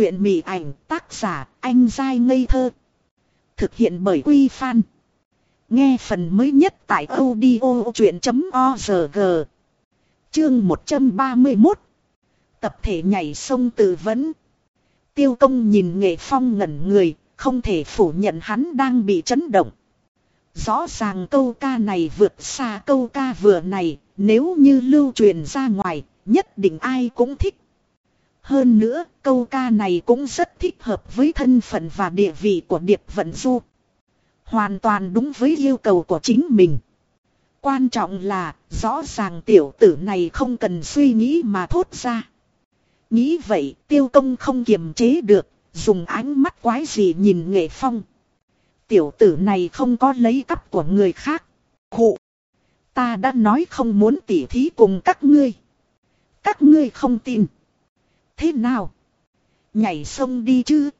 truyện mị ảnh tác giả anh dai ngây thơ. Thực hiện bởi Quy Phan. Nghe phần mới nhất tại audio chuyện.org. Chương 131. Tập thể nhảy sông tự vấn. Tiêu công nhìn nghệ phong ngẩn người, không thể phủ nhận hắn đang bị chấn động. Rõ ràng câu ca này vượt xa câu ca vừa này, nếu như lưu truyền ra ngoài, nhất định ai cũng thích. Hơn nữa, câu ca này cũng rất thích hợp với thân phận và địa vị của Điệp Vận Du. Hoàn toàn đúng với yêu cầu của chính mình. Quan trọng là, rõ ràng tiểu tử này không cần suy nghĩ mà thốt ra. Nghĩ vậy, tiêu công không kiềm chế được, dùng ánh mắt quái gì nhìn nghệ phong. Tiểu tử này không có lấy cắp của người khác. Khụ! Ta đã nói không muốn tỉ thí cùng các ngươi. Các ngươi không tin. Thế nào? Nhảy sông đi chứ?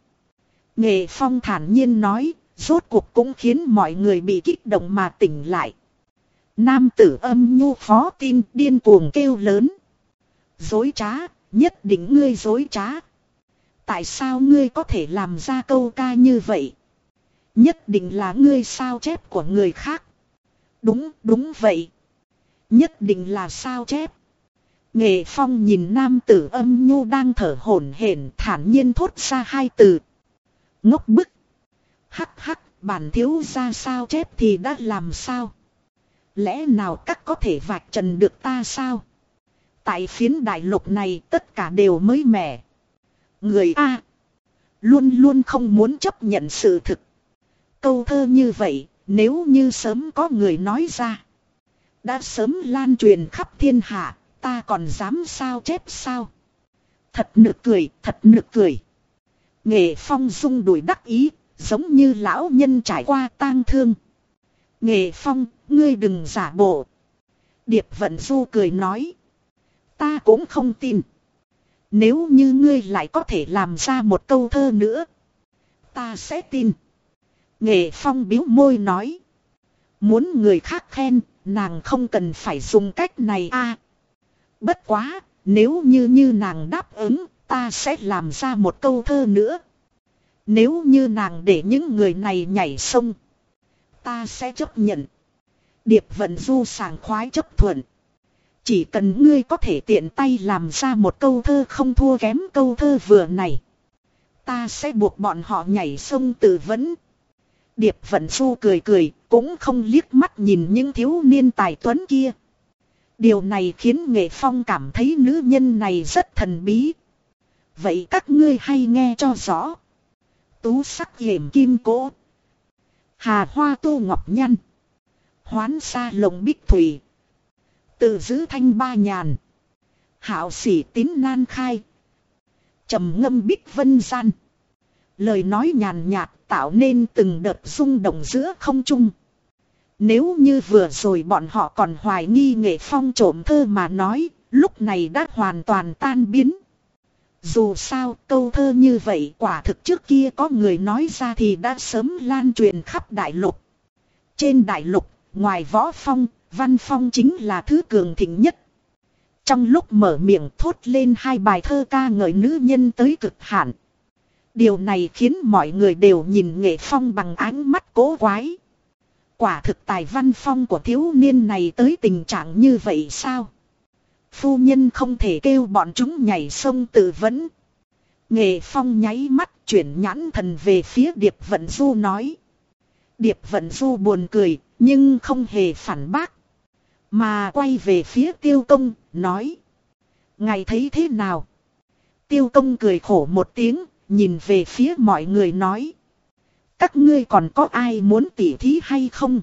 Nghệ phong thản nhiên nói, rốt cuộc cũng khiến mọi người bị kích động mà tỉnh lại. Nam tử âm nhu phó tin điên cuồng kêu lớn. Dối trá, nhất định ngươi dối trá. Tại sao ngươi có thể làm ra câu ca như vậy? Nhất định là ngươi sao chép của người khác. Đúng, đúng vậy. Nhất định là sao chép. Nghệ Phong nhìn nam tử âm nhu đang thở hổn hển thản nhiên thốt ra hai từ. Ngốc bức. Hắc hắc, bản thiếu ra sao chết thì đã làm sao? Lẽ nào các có thể vạch trần được ta sao? Tại phiến đại lục này tất cả đều mới mẻ. Người A. Luôn luôn không muốn chấp nhận sự thực. Câu thơ như vậy, nếu như sớm có người nói ra. Đã sớm lan truyền khắp thiên hạ, ta còn dám sao chép sao? Thật nực cười, thật nực cười. Nghệ phong rung đuổi đắc ý, giống như lão nhân trải qua tang thương. Nghệ phong, ngươi đừng giả bộ. Điệp vận du cười nói. Ta cũng không tin. Nếu như ngươi lại có thể làm ra một câu thơ nữa. Ta sẽ tin. Nghệ phong biếu môi nói. Muốn người khác khen, nàng không cần phải dùng cách này a. Bất quá, nếu như như nàng đáp ứng, ta sẽ làm ra một câu thơ nữa. Nếu như nàng để những người này nhảy sông, ta sẽ chấp nhận. Điệp vận du sàng khoái chấp thuận. Chỉ cần ngươi có thể tiện tay làm ra một câu thơ không thua kém câu thơ vừa này. Ta sẽ buộc bọn họ nhảy sông tự vấn. Điệp vận du cười cười, cũng không liếc mắt nhìn những thiếu niên tài tuấn kia. Điều này khiến nghệ phong cảm thấy nữ nhân này rất thần bí. Vậy các ngươi hay nghe cho rõ. Tú sắc hiểm kim cố. Hà hoa tu ngọc nhăn. Hoán xa lồng bích thủy. Tự giữ thanh ba nhàn. Hảo sỉ tín nan khai. trầm ngâm bích vân gian. Lời nói nhàn nhạt tạo nên từng đợt rung động giữa không trung. Nếu như vừa rồi bọn họ còn hoài nghi nghệ phong trộm thơ mà nói, lúc này đã hoàn toàn tan biến. Dù sao câu thơ như vậy quả thực trước kia có người nói ra thì đã sớm lan truyền khắp đại lục. Trên đại lục, ngoài võ phong, văn phong chính là thứ cường thịnh nhất. Trong lúc mở miệng thốt lên hai bài thơ ca ngợi nữ nhân tới cực hạn. Điều này khiến mọi người đều nhìn nghệ phong bằng ánh mắt cố quái. Quả thực tài văn phong của thiếu niên này tới tình trạng như vậy sao? Phu nhân không thể kêu bọn chúng nhảy sông tự vấn. Nghệ phong nháy mắt chuyển nhãn thần về phía Điệp Vận Du nói. Điệp Vận Du buồn cười, nhưng không hề phản bác. Mà quay về phía tiêu công, nói. Ngài thấy thế nào? Tiêu công cười khổ một tiếng, nhìn về phía mọi người nói. Các ngươi còn có ai muốn tỉ thí hay không?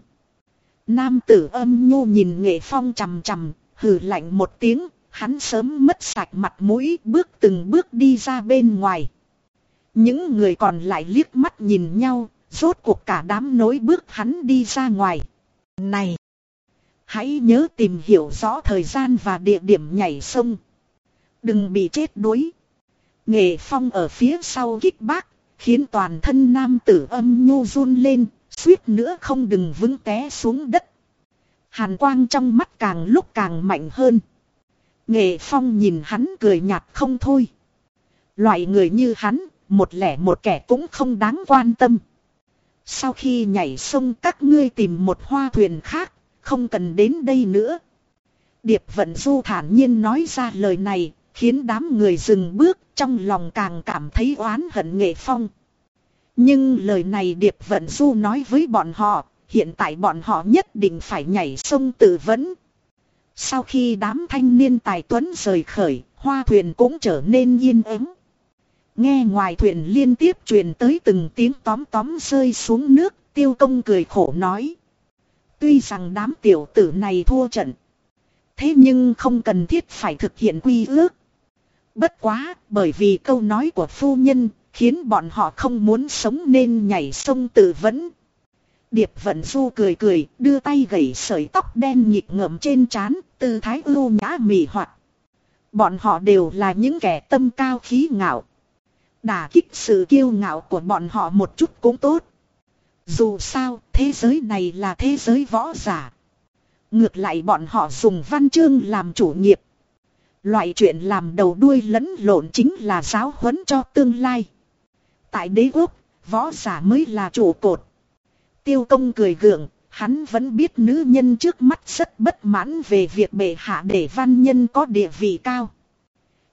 Nam tử âm nhu nhìn nghệ phong chằm chằm, hừ lạnh một tiếng, hắn sớm mất sạch mặt mũi bước từng bước đi ra bên ngoài. Những người còn lại liếc mắt nhìn nhau, rốt cuộc cả đám nối bước hắn đi ra ngoài. Này! Hãy nhớ tìm hiểu rõ thời gian và địa điểm nhảy sông. Đừng bị chết đuối. Nghệ phong ở phía sau kích bác, khiến toàn thân nam tử âm nhu run lên, suýt nữa không đừng vững té xuống đất. Hàn quang trong mắt càng lúc càng mạnh hơn. Nghệ phong nhìn hắn cười nhạt không thôi. Loại người như hắn, một lẻ một kẻ cũng không đáng quan tâm. Sau khi nhảy sông các ngươi tìm một hoa thuyền khác, không cần đến đây nữa. Điệp vận du thản nhiên nói ra lời này, khiến đám người dừng bước trong lòng càng cảm thấy oán hận nghệ phong. Nhưng lời này Điệp vận du nói với bọn họ, hiện tại bọn họ nhất định phải nhảy sông tự vấn. Sau khi đám thanh niên tài tuấn rời khởi, hoa thuyền cũng trở nên yên ắng. Nghe ngoài thuyền liên tiếp truyền tới từng tiếng tóm tóm rơi xuống nước, tiêu công cười khổ nói. Tuy rằng đám tiểu tử này thua trận. Thế nhưng không cần thiết phải thực hiện quy ước. Bất quá, bởi vì câu nói của phu nhân, khiến bọn họ không muốn sống nên nhảy sông tự vẫn. Điệp vận du cười cười, đưa tay gẩy sợi tóc đen nhịp ngậm trên trán, tư thái ưu nhã mị hoạt. Bọn họ đều là những kẻ tâm cao khí ngạo. Đả kích sự kiêu ngạo của bọn họ một chút cũng tốt. Dù sao, thế giới này là thế giới võ giả. Ngược lại bọn họ dùng văn chương làm chủ nghiệp. Loại chuyện làm đầu đuôi lẫn lộn chính là giáo huấn cho tương lai. Tại đế quốc, võ giả mới là trụ cột. Tiêu công cười gượng, hắn vẫn biết nữ nhân trước mắt rất bất mãn về việc bệ hạ để văn nhân có địa vị cao.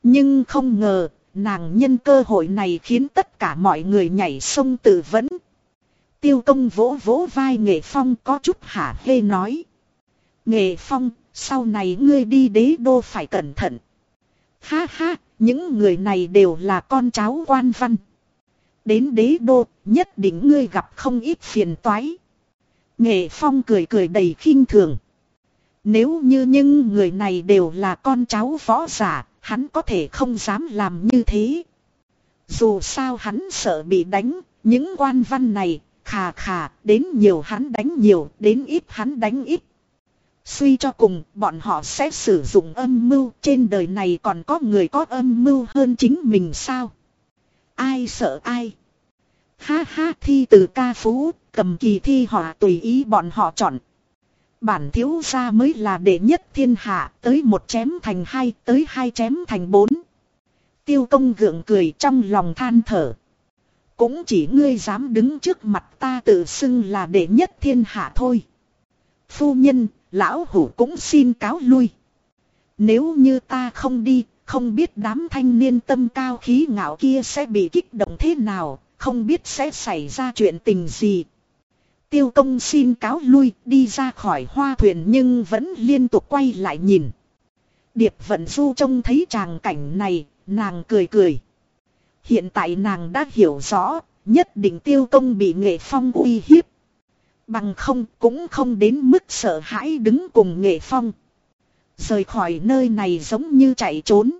Nhưng không ngờ, nàng nhân cơ hội này khiến tất cả mọi người nhảy sông tự vấn. Tiêu công vỗ vỗ vai nghệ phong có chút hả hê nói. Nghệ phong, sau này ngươi đi đế đô phải cẩn thận. Ha ha, những người này đều là con cháu quan văn. Đến đế đô, nhất định ngươi gặp không ít phiền toái. Nghệ phong cười cười đầy khinh thường. Nếu như những người này đều là con cháu võ giả, hắn có thể không dám làm như thế. Dù sao hắn sợ bị đánh, những quan văn này, khà khà, đến nhiều hắn đánh nhiều, đến ít hắn đánh ít. Suy cho cùng, bọn họ sẽ sử dụng âm mưu, trên đời này còn có người có âm mưu hơn chính mình sao? Ai sợ ai? Ha ha thi từ ca phú, cầm kỳ thi họ tùy ý bọn họ chọn. Bản thiếu gia mới là đệ nhất thiên hạ, tới một chém thành hai, tới hai chém thành bốn. Tiêu công gượng cười trong lòng than thở. Cũng chỉ ngươi dám đứng trước mặt ta tự xưng là đệ nhất thiên hạ thôi. Phu nhân, lão hủ cũng xin cáo lui. Nếu như ta không đi, không biết đám thanh niên tâm cao khí ngạo kia sẽ bị kích động thế nào, không biết sẽ xảy ra chuyện tình gì. Tiêu công xin cáo lui đi ra khỏi hoa thuyền nhưng vẫn liên tục quay lại nhìn. Điệp vận du trông thấy tràng cảnh này, nàng cười cười. Hiện tại nàng đã hiểu rõ, nhất định tiêu công bị nghệ phong uy hiếp. Bằng không cũng không đến mức sợ hãi đứng cùng nghệ phong. Rời khỏi nơi này giống như chạy trốn.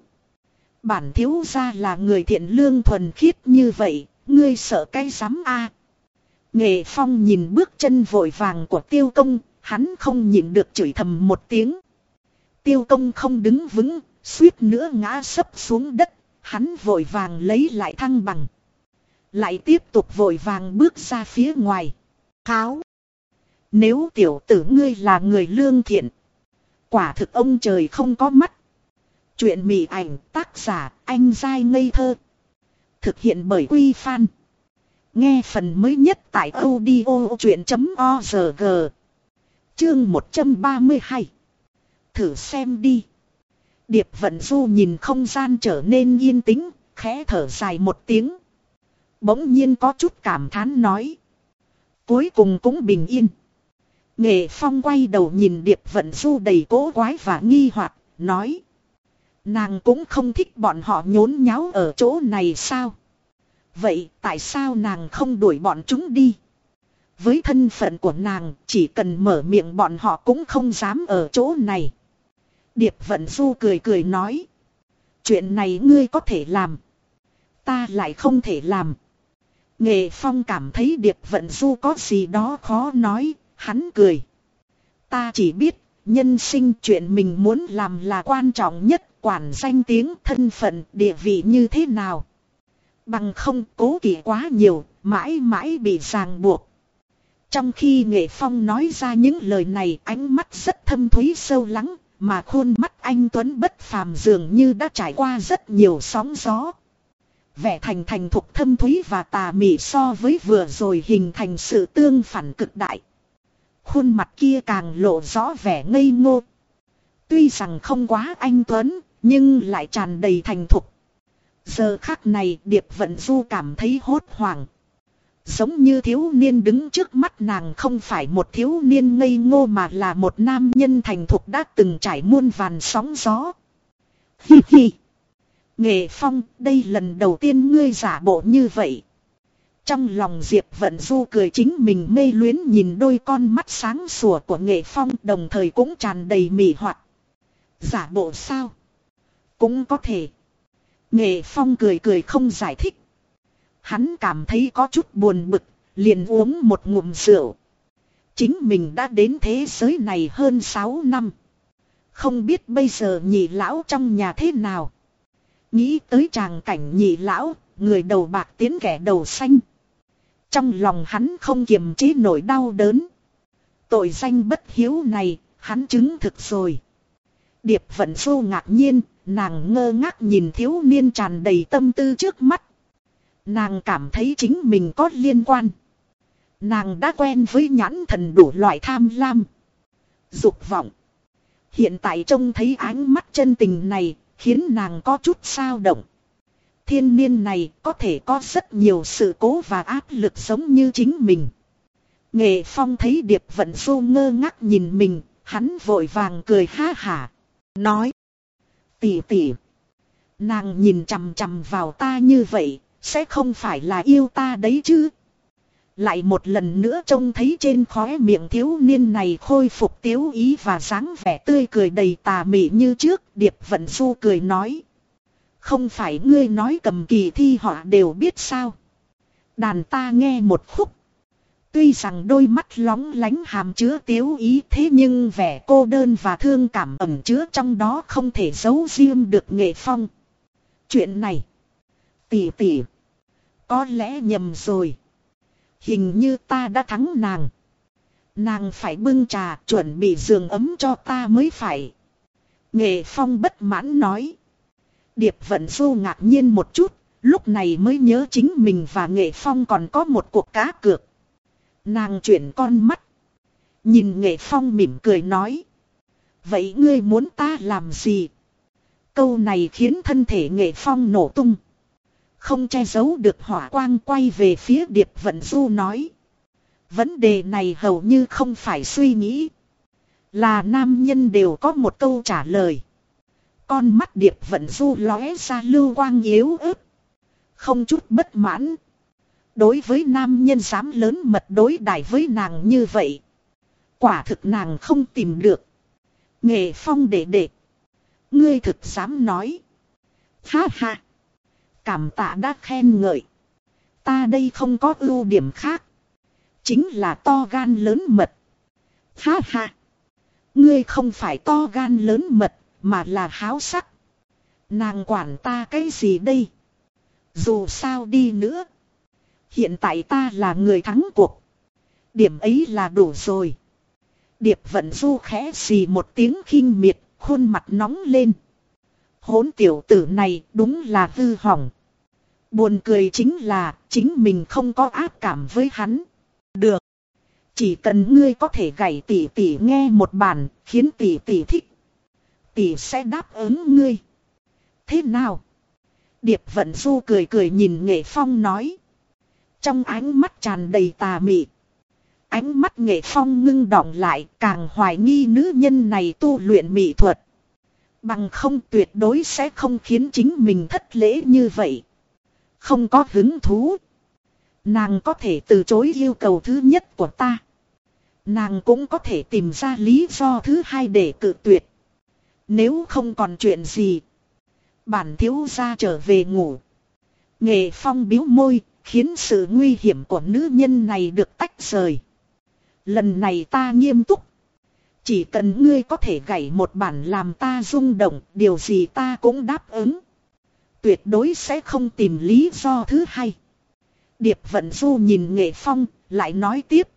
Bản thiếu ra là người thiện lương thuần khiết như vậy, ngươi sợ cái rắm a Nghệ phong nhìn bước chân vội vàng của tiêu công, hắn không nhịn được chửi thầm một tiếng. Tiêu công không đứng vững, suýt nữa ngã sấp xuống đất, hắn vội vàng lấy lại thăng bằng. Lại tiếp tục vội vàng bước ra phía ngoài. Kháo. Nếu tiểu tử ngươi là người lương thiện. Quả thực ông trời không có mắt. Chuyện mị ảnh tác giả anh dai ngây thơ. Thực hiện bởi Quy Phan. Nghe phần mới nhất tại audio chuyện.org. Chương 132. Thử xem đi. Điệp vận du nhìn không gian trở nên yên tĩnh, khẽ thở dài một tiếng. Bỗng nhiên có chút cảm thán nói. Cuối cùng cũng bình yên. Nghệ Phong quay đầu nhìn Điệp Vận Du đầy cố quái và nghi hoặc nói. Nàng cũng không thích bọn họ nhốn nháo ở chỗ này sao? Vậy tại sao nàng không đuổi bọn chúng đi? Với thân phận của nàng, chỉ cần mở miệng bọn họ cũng không dám ở chỗ này. Điệp Vận Du cười cười nói. Chuyện này ngươi có thể làm. Ta lại không thể làm. Nghệ Phong cảm thấy Điệp Vận Du có gì đó khó nói, hắn cười. Ta chỉ biết, nhân sinh chuyện mình muốn làm là quan trọng nhất, quản danh tiếng, thân phận, địa vị như thế nào. Bằng không cố kỵ quá nhiều, mãi mãi bị ràng buộc. Trong khi Nghệ Phong nói ra những lời này ánh mắt rất thâm thúy sâu lắng, mà khuôn mắt anh Tuấn bất phàm dường như đã trải qua rất nhiều sóng gió. vẻ thành thành thục thâm thúy và tà mị so với vừa rồi hình thành sự tương phản cực đại. Khuôn mặt kia càng lộ rõ vẻ ngây ngô. Tuy rằng không quá anh Tuấn, nhưng lại tràn đầy thành thục. Giờ khắc này Điệp Vận Du cảm thấy hốt hoảng. Giống như thiếu niên đứng trước mắt nàng không phải một thiếu niên ngây ngô mà là một nam nhân thành thục đã từng trải muôn vàn sóng gió. Hi hi. Nghệ Phong, đây lần đầu tiên ngươi giả bộ như vậy. Trong lòng Diệp Vận Du cười chính mình mê luyến nhìn đôi con mắt sáng sủa của Nghệ Phong đồng thời cũng tràn đầy mị hoạt Giả bộ sao? Cũng có thể. Nghệ Phong cười cười không giải thích. Hắn cảm thấy có chút buồn bực, liền uống một ngụm rượu. Chính mình đã đến thế giới này hơn 6 năm. Không biết bây giờ nhị lão trong nhà thế nào. Nghĩ tới tràng cảnh nhị lão, người đầu bạc tiến kẻ đầu xanh. Trong lòng hắn không kiềm chế nổi đau đớn. Tội danh bất hiếu này, hắn chứng thực rồi. Điệp vận xô ngạc nhiên, nàng ngơ ngác nhìn thiếu niên tràn đầy tâm tư trước mắt. Nàng cảm thấy chính mình có liên quan. Nàng đã quen với nhãn thần đủ loại tham lam. Dục vọng. Hiện tại trông thấy ánh mắt chân tình này, khiến nàng có chút sao động. Thiên niên này có thể có rất nhiều sự cố và áp lực giống như chính mình. Nghệ Phong thấy Điệp Vận Du ngơ ngác nhìn mình, hắn vội vàng cười ha hả. Nói. Tỷ tỷ. Nàng nhìn chằm chằm vào ta như vậy, sẽ không phải là yêu ta đấy chứ. Lại một lần nữa trông thấy trên khóe miệng thiếu niên này khôi phục tiếu ý và dáng vẻ tươi cười đầy tà mị như trước, Điệp Vận Du cười nói. Không phải ngươi nói cầm kỳ thi họ đều biết sao. Đàn ta nghe một khúc. Tuy rằng đôi mắt lóng lánh hàm chứa tiếu ý thế nhưng vẻ cô đơn và thương cảm ẩm chứa trong đó không thể giấu riêng được nghệ phong. Chuyện này. Tỷ tỷ. Có lẽ nhầm rồi. Hình như ta đã thắng nàng. Nàng phải bưng trà chuẩn bị giường ấm cho ta mới phải. Nghệ Phong bất mãn nói. Điệp vận du ngạc nhiên một chút, lúc này mới nhớ chính mình và Nghệ Phong còn có một cuộc cá cược. Nàng chuyển con mắt. Nhìn Nghệ Phong mỉm cười nói. Vậy ngươi muốn ta làm gì? Câu này khiến thân thể Nghệ Phong nổ tung. Không che giấu được hỏa quang quay về phía Điệp Vận Du nói. Vấn đề này hầu như không phải suy nghĩ. Là nam nhân đều có một câu trả lời. Con mắt Điệp Vận Du lóe ra lưu quang yếu ớt. Không chút bất mãn. Đối với nam nhân dám lớn mật đối đãi với nàng như vậy. Quả thực nàng không tìm được. Nghệ phong đệ đệ. Ngươi thực dám nói. Ha ha. Cảm tạ đã khen ngợi. Ta đây không có ưu điểm khác. Chính là to gan lớn mật. Ha ha. Ngươi không phải to gan lớn mật, mà là háo sắc. Nàng quản ta cái gì đây? Dù sao đi nữa. Hiện tại ta là người thắng cuộc. Điểm ấy là đủ rồi. Điệp vận du khẽ xì một tiếng khinh miệt, khuôn mặt nóng lên. Hốn tiểu tử này đúng là hư hỏng. Buồn cười chính là chính mình không có ác cảm với hắn. Được. Chỉ cần ngươi có thể gảy tỉ tỉ nghe một bản khiến tỉ tỉ thích tỷ sẽ đáp ứng ngươi. Thế nào? Điệp vận du cười cười nhìn nghệ phong nói. Trong ánh mắt tràn đầy tà mị. Ánh mắt nghệ phong ngưng đọng lại, càng hoài nghi nữ nhân này tu luyện mỹ thuật. Bằng không tuyệt đối sẽ không khiến chính mình thất lễ như vậy. Không có hứng thú. Nàng có thể từ chối yêu cầu thứ nhất của ta. Nàng cũng có thể tìm ra lý do thứ hai để cự tuyệt. Nếu không còn chuyện gì. Bản thiếu gia trở về ngủ. Nghệ phong biếu môi, khiến sự nguy hiểm của nữ nhân này được tách rời. Lần này ta nghiêm túc. Chỉ cần ngươi có thể gảy một bản làm ta rung động, điều gì ta cũng đáp ứng. Tuyệt đối sẽ không tìm lý do thứ hai. Điệp vận du nhìn nghệ phong, lại nói tiếp.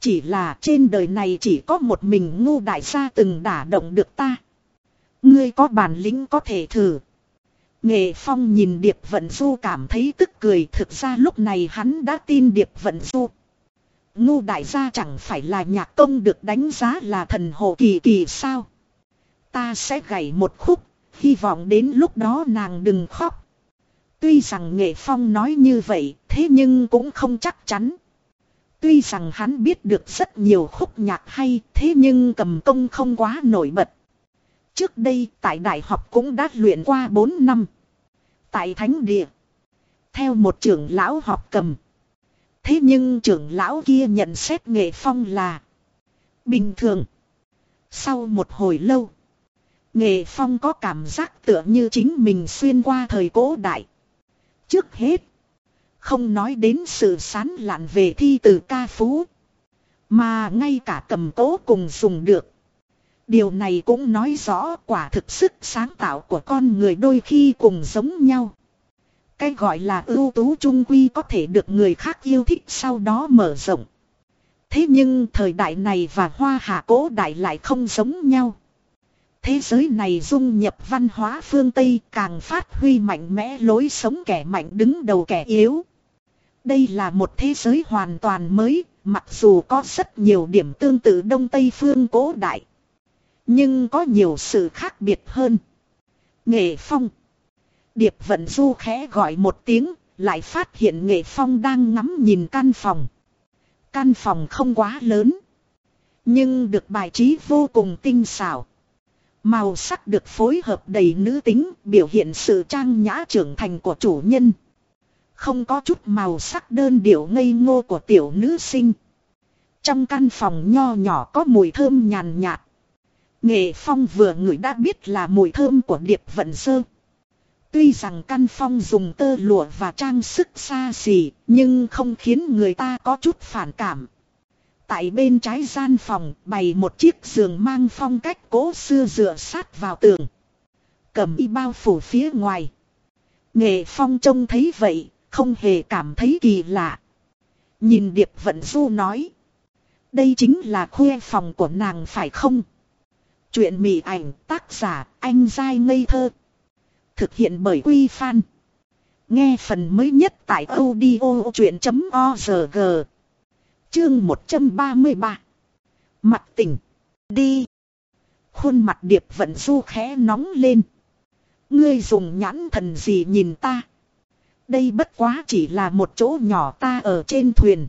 Chỉ là trên đời này chỉ có một mình ngu đại gia từng đả động được ta. Ngươi có bản lĩnh có thể thử. Nghệ Phong nhìn Điệp Vận Du cảm thấy tức cười thực ra lúc này hắn đã tin Điệp Vận Du. Ngu đại gia chẳng phải là nhạc công được đánh giá là thần hồ kỳ kỳ sao. Ta sẽ gảy một khúc, hy vọng đến lúc đó nàng đừng khóc. Tuy rằng Nghệ Phong nói như vậy, thế nhưng cũng không chắc chắn. Tuy rằng hắn biết được rất nhiều khúc nhạc hay, thế nhưng cầm công không quá nổi bật. Trước đây, tại đại học cũng đã luyện qua 4 năm. Tại thánh địa, theo một trưởng lão học cầm. Thế nhưng trưởng lão kia nhận xét nghệ phong là bình thường. Sau một hồi lâu, nghệ phong có cảm giác tựa như chính mình xuyên qua thời cổ đại. Trước hết, không nói đến sự sán lạn về thi từ ca phú. Mà ngay cả cầm cố cùng dùng được. Điều này cũng nói rõ quả thực sức sáng tạo của con người đôi khi cùng giống nhau. Cái gọi là ưu tú trung quy có thể được người khác yêu thích sau đó mở rộng. Thế nhưng thời đại này và hoa hạ cố đại lại không giống nhau. Thế giới này dung nhập văn hóa phương Tây càng phát huy mạnh mẽ lối sống kẻ mạnh đứng đầu kẻ yếu. Đây là một thế giới hoàn toàn mới, mặc dù có rất nhiều điểm tương tự Đông Tây phương cố đại. Nhưng có nhiều sự khác biệt hơn. Nghệ Phong Điệp vận du khẽ gọi một tiếng, lại phát hiện Nghệ Phong đang ngắm nhìn căn phòng. Căn phòng không quá lớn. Nhưng được bài trí vô cùng tinh xảo. Màu sắc được phối hợp đầy nữ tính, biểu hiện sự trang nhã trưởng thành của chủ nhân. Không có chút màu sắc đơn điệu ngây ngô của tiểu nữ sinh. Trong căn phòng nho nhỏ có mùi thơm nhàn nhạt. Nghệ phong vừa ngửi đã biết là mùi thơm của điệp vận sơ. Tuy rằng căn phong dùng tơ lụa và trang sức xa xỉ, nhưng không khiến người ta có chút phản cảm. Tại bên trái gian phòng bày một chiếc giường mang phong cách cố xưa dựa sát vào tường. Cầm y bao phủ phía ngoài. Nghệ phong trông thấy vậy, không hề cảm thấy kỳ lạ. Nhìn Điệp Vận Du nói. Đây chính là khuê phòng của nàng phải không? Chuyện mị ảnh tác giả anh dai ngây thơ. Thực hiện bởi Quy Phan. Nghe phần mới nhất tại audio chuyện.org. Chương 133. Mặt tỉnh. Đi. Khuôn mặt điệp vận du khẽ nóng lên. Ngươi dùng nhãn thần gì nhìn ta? Đây bất quá chỉ là một chỗ nhỏ ta ở trên thuyền.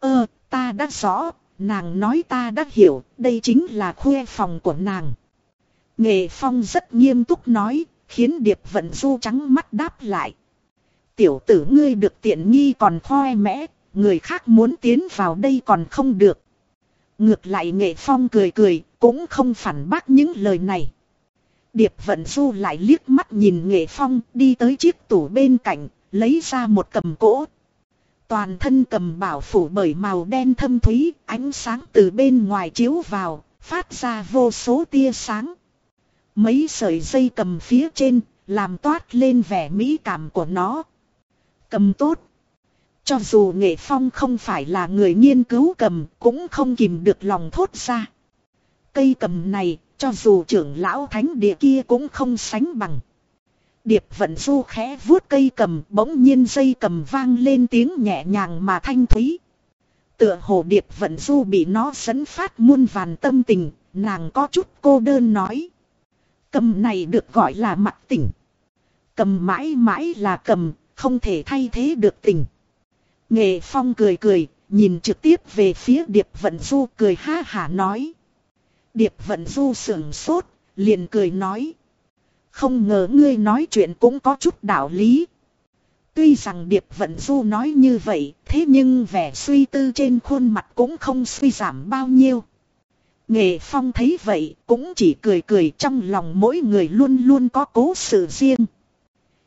Ơ, ta đã rõ, nàng nói ta đã hiểu, đây chính là khuê phòng của nàng. Nghệ Phong rất nghiêm túc nói, khiến Điệp Vận Du trắng mắt đáp lại. Tiểu tử ngươi được tiện nghi còn khoe mẽ, người khác muốn tiến vào đây còn không được. Ngược lại Nghệ Phong cười cười, cũng không phản bác những lời này. Điệp Vận Du lại liếc mắt nhìn Nghệ Phong đi tới chiếc tủ bên cạnh, lấy ra một cầm cỗ. Toàn thân cầm bảo phủ bởi màu đen thâm thúy, ánh sáng từ bên ngoài chiếu vào, phát ra vô số tia sáng. Mấy sợi dây cầm phía trên, làm toát lên vẻ mỹ cảm của nó. Cầm tốt. Cho dù nghệ phong không phải là người nghiên cứu cầm, cũng không kìm được lòng thốt ra. Cây cầm này, cho dù trưởng lão thánh địa kia cũng không sánh bằng. Điệp vận du khẽ vuốt cây cầm bỗng nhiên dây cầm vang lên tiếng nhẹ nhàng mà thanh thúy. Tựa hồ điệp vận du bị nó dẫn phát muôn vàn tâm tình, nàng có chút cô đơn nói. Cầm này được gọi là mặt tỉnh. Cầm mãi mãi là cầm, không thể thay thế được tình. Nghệ Phong cười cười, nhìn trực tiếp về phía Điệp Vận Du cười ha hả nói. Điệp Vận Du sườn sốt, liền cười nói. Không ngờ ngươi nói chuyện cũng có chút đạo lý. Tuy rằng Điệp Vận Du nói như vậy, thế nhưng vẻ suy tư trên khuôn mặt cũng không suy giảm bao nhiêu. Nghệ Phong thấy vậy, cũng chỉ cười cười trong lòng mỗi người luôn luôn có cố sự riêng.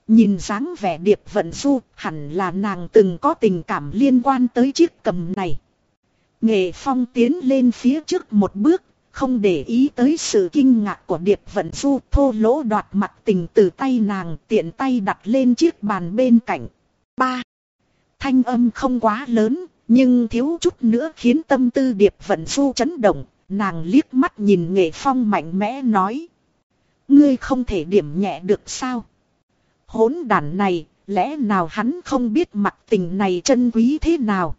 Nhìn dáng vẻ Điệp Vận Du, hẳn là nàng từng có tình cảm liên quan tới chiếc cầm này. Nghệ Phong tiến lên phía trước một bước, không để ý tới sự kinh ngạc của Điệp Vận Du thô lỗ đoạt mặt tình từ tay nàng tiện tay đặt lên chiếc bàn bên cạnh. ba Thanh âm không quá lớn, nhưng thiếu chút nữa khiến tâm tư Điệp Vận Du chấn động, nàng liếc mắt nhìn nghệ phong mạnh mẽ nói. Ngươi không thể điểm nhẹ được sao? Hỗn đàn này, lẽ nào hắn không biết mặt tình này chân quý thế nào.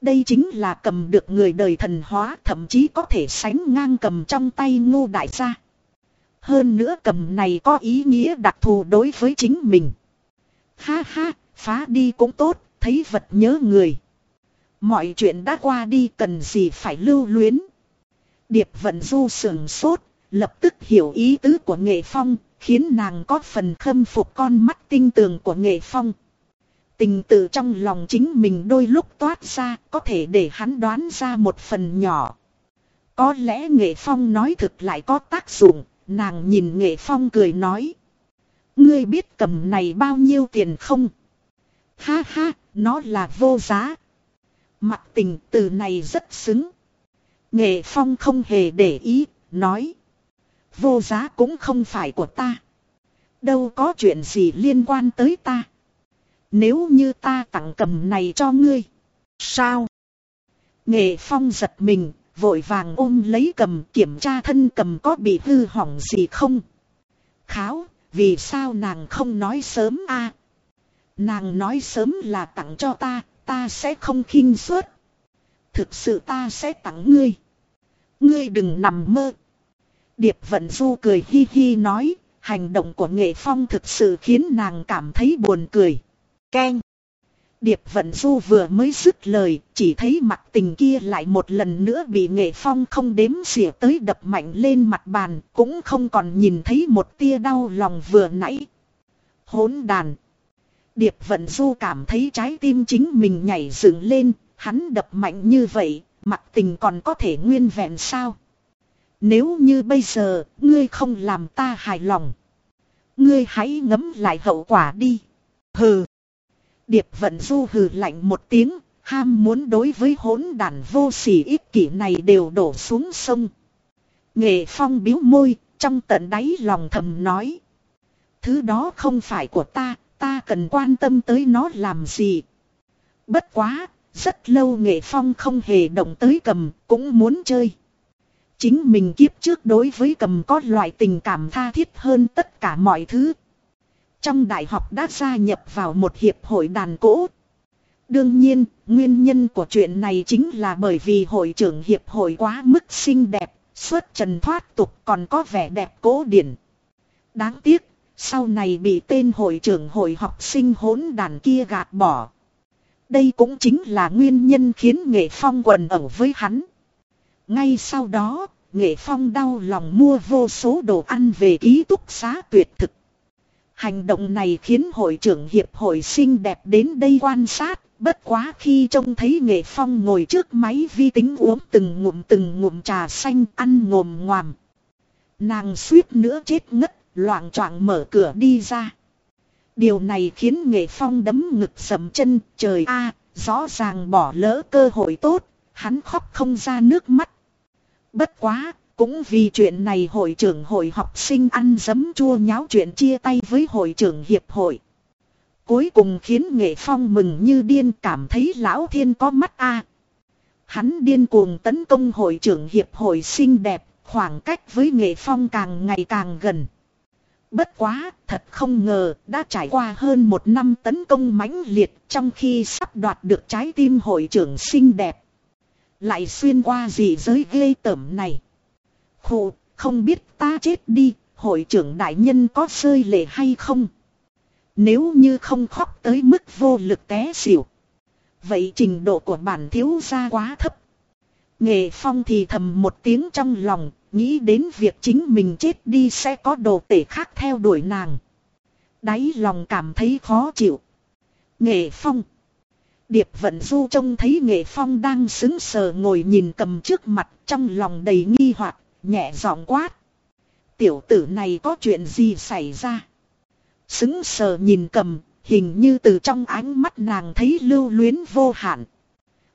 Đây chính là cầm được người đời thần hóa thậm chí có thể sánh ngang cầm trong tay ngô đại gia. Hơn nữa cầm này có ý nghĩa đặc thù đối với chính mình. Ha ha, phá đi cũng tốt, thấy vật nhớ người. Mọi chuyện đã qua đi cần gì phải lưu luyến. Điệp vận du sườn sốt, lập tức hiểu ý tứ của nghệ phong, khiến nàng có phần khâm phục con mắt tinh tường của nghệ phong. Tình tự trong lòng chính mình đôi lúc toát ra có thể để hắn đoán ra một phần nhỏ. Có lẽ nghệ phong nói thực lại có tác dụng, nàng nhìn nghệ phong cười nói. Ngươi biết cầm này bao nhiêu tiền không? Ha ha, nó là vô giá. Mặt tình từ này rất xứng. Nghệ phong không hề để ý, nói. Vô giá cũng không phải của ta. Đâu có chuyện gì liên quan tới ta. Nếu như ta tặng cầm này cho ngươi. Sao? Nghệ phong giật mình, vội vàng ôm lấy cầm kiểm tra thân cầm có bị hư hỏng gì không. Kháo, vì sao nàng không nói sớm a? Nàng nói sớm là tặng cho ta, ta sẽ không khinh suất. Thực sự ta sẽ tặng ngươi. Ngươi đừng nằm mơ. Điệp vận du cười hi hi nói, hành động của nghệ phong thực sự khiến nàng cảm thấy buồn cười. Keng. Điệp vận du vừa mới dứt lời, chỉ thấy mặt tình kia lại một lần nữa bị nghệ phong không đếm xỉa tới đập mạnh lên mặt bàn, cũng không còn nhìn thấy một tia đau lòng vừa nãy. Hốn đàn. Điệp vận du cảm thấy trái tim chính mình nhảy dựng lên, hắn đập mạnh như vậy, mặt tình còn có thể nguyên vẹn sao? Nếu như bây giờ, ngươi không làm ta hài lòng. Ngươi hãy ngấm lại hậu quả đi. Hừ. Điệp vận du hừ lạnh một tiếng, ham muốn đối với hỗn đàn vô sỉ ích kỷ này đều đổ xuống sông. Nghệ phong biếu môi, trong tận đáy lòng thầm nói. Thứ đó không phải của ta, ta cần quan tâm tới nó làm gì. Bất quá, rất lâu nghệ phong không hề động tới cầm, cũng muốn chơi. Chính mình kiếp trước đối với cầm có loại tình cảm tha thiết hơn tất cả mọi thứ. Trong đại học đã gia nhập vào một hiệp hội đàn cỗ. Đương nhiên, nguyên nhân của chuyện này chính là bởi vì hội trưởng hiệp hội quá mức xinh đẹp, xuất trần thoát tục còn có vẻ đẹp cố điển. Đáng tiếc, sau này bị tên hội trưởng hội học sinh hỗn đàn kia gạt bỏ. Đây cũng chính là nguyên nhân khiến nghệ phong quần ở với hắn. Ngay sau đó, nghệ phong đau lòng mua vô số đồ ăn về ký túc xá tuyệt thực. Hành động này khiến hội trưởng hiệp hội xinh đẹp đến đây quan sát, bất quá khi trông thấy nghệ phong ngồi trước máy vi tính uống từng ngụm từng ngụm trà xanh ăn ngồm ngoàm. Nàng suýt nữa chết ngất, loạn choạng mở cửa đi ra. Điều này khiến nghệ phong đấm ngực sầm chân, trời a rõ ràng bỏ lỡ cơ hội tốt, hắn khóc không ra nước mắt. Bất quá, cũng vì chuyện này hội trưởng hội học sinh ăn dấm chua nháo chuyện chia tay với hội trưởng hiệp hội. Cuối cùng khiến nghệ phong mừng như điên cảm thấy lão thiên có mắt a. Hắn điên cuồng tấn công hội trưởng hiệp hội xinh đẹp, khoảng cách với nghệ phong càng ngày càng gần. Bất quá, thật không ngờ, đã trải qua hơn một năm tấn công mãnh liệt trong khi sắp đoạt được trái tim hội trưởng xinh đẹp. Lại xuyên qua dị giới ghê tởm này. Khụ, không biết ta chết đi, hội trưởng đại nhân có rơi lệ hay không? Nếu như không khóc tới mức vô lực té xỉu. Vậy trình độ của bản thiếu gia quá thấp. Nghệ phong thì thầm một tiếng trong lòng, nghĩ đến việc chính mình chết đi sẽ có đồ tể khác theo đuổi nàng. Đáy lòng cảm thấy khó chịu. Nghệ phong. Điệp vận du trông thấy nghệ phong đang xứng sờ ngồi nhìn cầm trước mặt trong lòng đầy nghi hoặc nhẹ giọng quát. Tiểu tử này có chuyện gì xảy ra? Xứng sờ nhìn cầm, hình như từ trong ánh mắt nàng thấy lưu luyến vô hạn.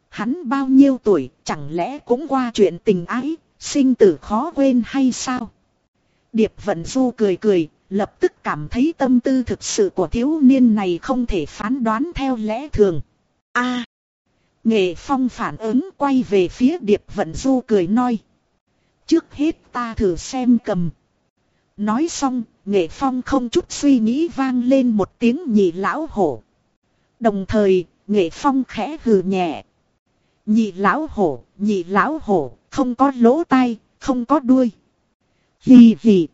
Hắn bao nhiêu tuổi, chẳng lẽ cũng qua chuyện tình ái, sinh tử khó quên hay sao? Điệp vận du cười cười, lập tức cảm thấy tâm tư thực sự của thiếu niên này không thể phán đoán theo lẽ thường. a Nghệ phong phản ứng quay về phía điệp vận du cười nói. Trước hết ta thử xem cầm. Nói xong, nghệ phong không chút suy nghĩ vang lên một tiếng nhị lão hổ. Đồng thời, nghệ phong khẽ hừ nhẹ. Nhị lão hổ, nhị lão hổ, không có lỗ tai, không có đuôi. Hì hì.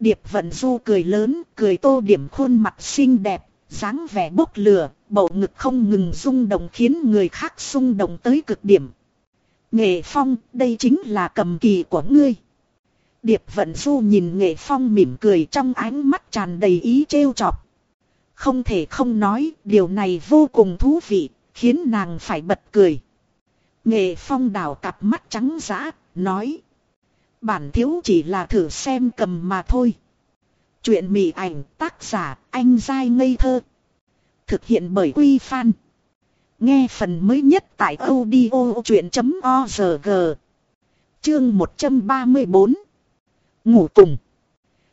Điệp vận du cười lớn, cười tô điểm khuôn mặt xinh đẹp, dáng vẻ bốc lửa, bầu ngực không ngừng rung động khiến người khác rung động tới cực điểm. Nghệ phong, đây chính là cầm kỳ của ngươi. Điệp vận du nhìn nghệ phong mỉm cười trong ánh mắt tràn đầy ý trêu chọc. Không thể không nói, điều này vô cùng thú vị, khiến nàng phải bật cười. Nghệ phong đảo cặp mắt trắng giã, nói. Bản thiếu chỉ là thử xem cầm mà thôi. Chuyện mị ảnh tác giả anh dai ngây thơ. Thực hiện bởi Quy Phan. Nghe phần mới nhất tại audio chuyện.org. Chương 134. Ngủ cùng.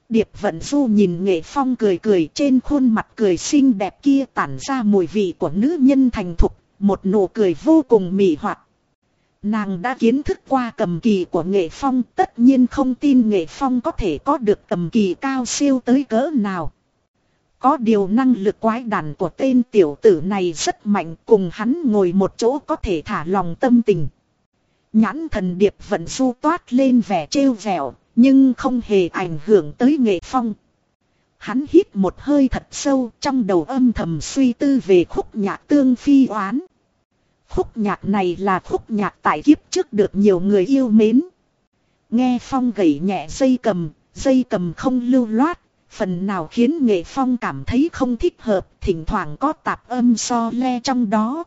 Điệp vận du nhìn nghệ phong cười cười trên khuôn mặt cười xinh đẹp kia tản ra mùi vị của nữ nhân thành thục. Một nụ cười vô cùng mị hoạt. Nàng đã kiến thức qua cầm kỳ của nghệ phong, tất nhiên không tin nghệ phong có thể có được cầm kỳ cao siêu tới cỡ nào. Có điều năng lực quái đản của tên tiểu tử này rất mạnh cùng hắn ngồi một chỗ có thể thả lòng tâm tình. Nhãn thần điệp vận du toát lên vẻ trêu vẹo, nhưng không hề ảnh hưởng tới nghệ phong. Hắn hít một hơi thật sâu trong đầu âm thầm suy tư về khúc nhạc tương phi oán. Khúc nhạc này là khúc nhạc tại kiếp trước được nhiều người yêu mến. Nghe phong gảy nhẹ dây cầm, dây cầm không lưu loát, phần nào khiến nghệ phong cảm thấy không thích hợp, thỉnh thoảng có tạp âm so le trong đó.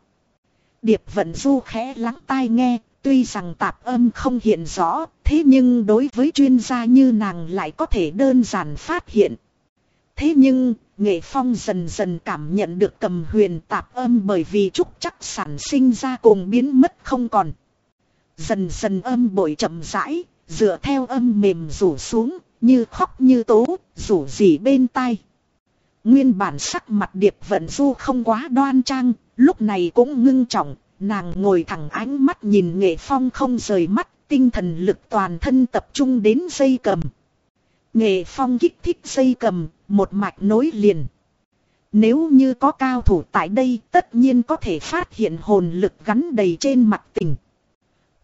Điệp vận du khẽ lắng tai nghe, tuy rằng tạp âm không hiện rõ, thế nhưng đối với chuyên gia như nàng lại có thể đơn giản phát hiện. Thế nhưng, nghệ phong dần dần cảm nhận được cầm huyền tạp âm bởi vì trúc chắc sản sinh ra cùng biến mất không còn. Dần dần âm bội chậm rãi, dựa theo âm mềm rủ xuống, như khóc như tố, rủ gì bên tai. Nguyên bản sắc mặt điệp vận du không quá đoan trang, lúc này cũng ngưng trọng, nàng ngồi thẳng ánh mắt nhìn nghệ phong không rời mắt, tinh thần lực toàn thân tập trung đến dây cầm. Nghệ phong kích thích dây cầm, một mạch nối liền. Nếu như có cao thủ tại đây tất nhiên có thể phát hiện hồn lực gắn đầy trên mặt tình.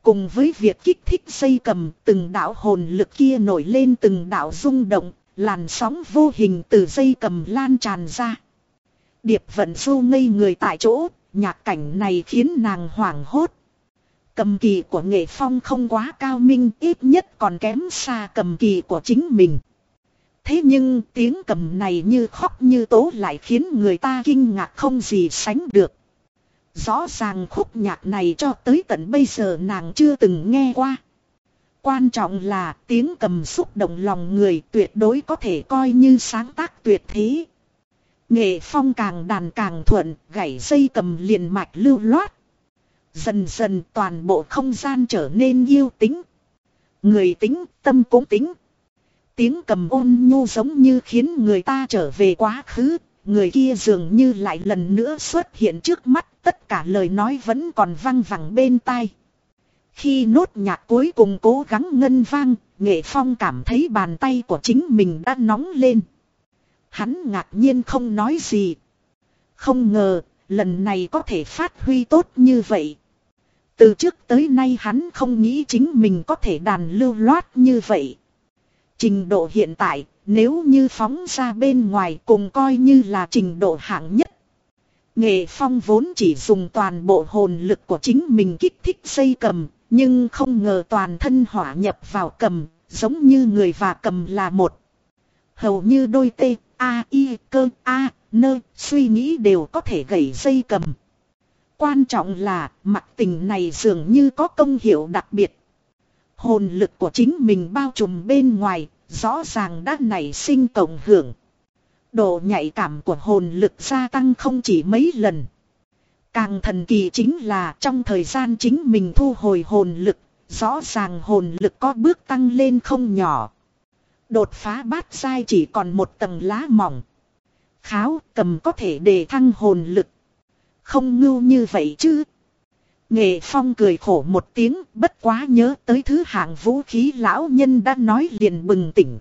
Cùng với việc kích thích dây cầm từng đạo hồn lực kia nổi lên từng đạo rung động, làn sóng vô hình từ dây cầm lan tràn ra. Điệp vận du ngây người tại chỗ, nhạc cảnh này khiến nàng hoảng hốt. Cầm kỳ của nghệ phong không quá cao minh ít nhất còn kém xa cầm kỳ của chính mình. Thế nhưng tiếng cầm này như khóc như tố lại khiến người ta kinh ngạc không gì sánh được. Rõ ràng khúc nhạc này cho tới tận bây giờ nàng chưa từng nghe qua. Quan trọng là tiếng cầm xúc động lòng người tuyệt đối có thể coi như sáng tác tuyệt thế. Nghệ phong càng đàn càng thuận, gảy dây cầm liền mạch lưu loát. Dần dần toàn bộ không gian trở nên yêu tính. Người tính, tâm cũng tính. Tiếng cầm ôn nhu giống như khiến người ta trở về quá khứ, người kia dường như lại lần nữa xuất hiện trước mắt, tất cả lời nói vẫn còn văng vẳng bên tai. Khi nốt nhạc cuối cùng cố gắng ngân vang, nghệ phong cảm thấy bàn tay của chính mình đã nóng lên. Hắn ngạc nhiên không nói gì. Không ngờ, lần này có thể phát huy tốt như vậy. Từ trước tới nay hắn không nghĩ chính mình có thể đàn lưu loát như vậy. Trình độ hiện tại, nếu như phóng ra bên ngoài cùng coi như là trình độ hạng nhất. Nghệ phong vốn chỉ dùng toàn bộ hồn lực của chính mình kích thích dây cầm, nhưng không ngờ toàn thân hỏa nhập vào cầm, giống như người và cầm là một. Hầu như đôi tê, a, y, cơ, a, nơ, suy nghĩ đều có thể gãy dây cầm. Quan trọng là, mặt tình này dường như có công hiệu đặc biệt. Hồn lực của chính mình bao trùm bên ngoài, rõ ràng đã nảy sinh cộng hưởng. Độ nhạy cảm của hồn lực gia tăng không chỉ mấy lần. Càng thần kỳ chính là trong thời gian chính mình thu hồi hồn lực, rõ ràng hồn lực có bước tăng lên không nhỏ. Đột phá bát sai chỉ còn một tầng lá mỏng. Kháo cầm có thể đề thăng hồn lực. Không ngưu như vậy chứ. Nghệ Phong cười khổ một tiếng bất quá nhớ tới thứ hạng vũ khí lão nhân đã nói liền bừng tỉnh.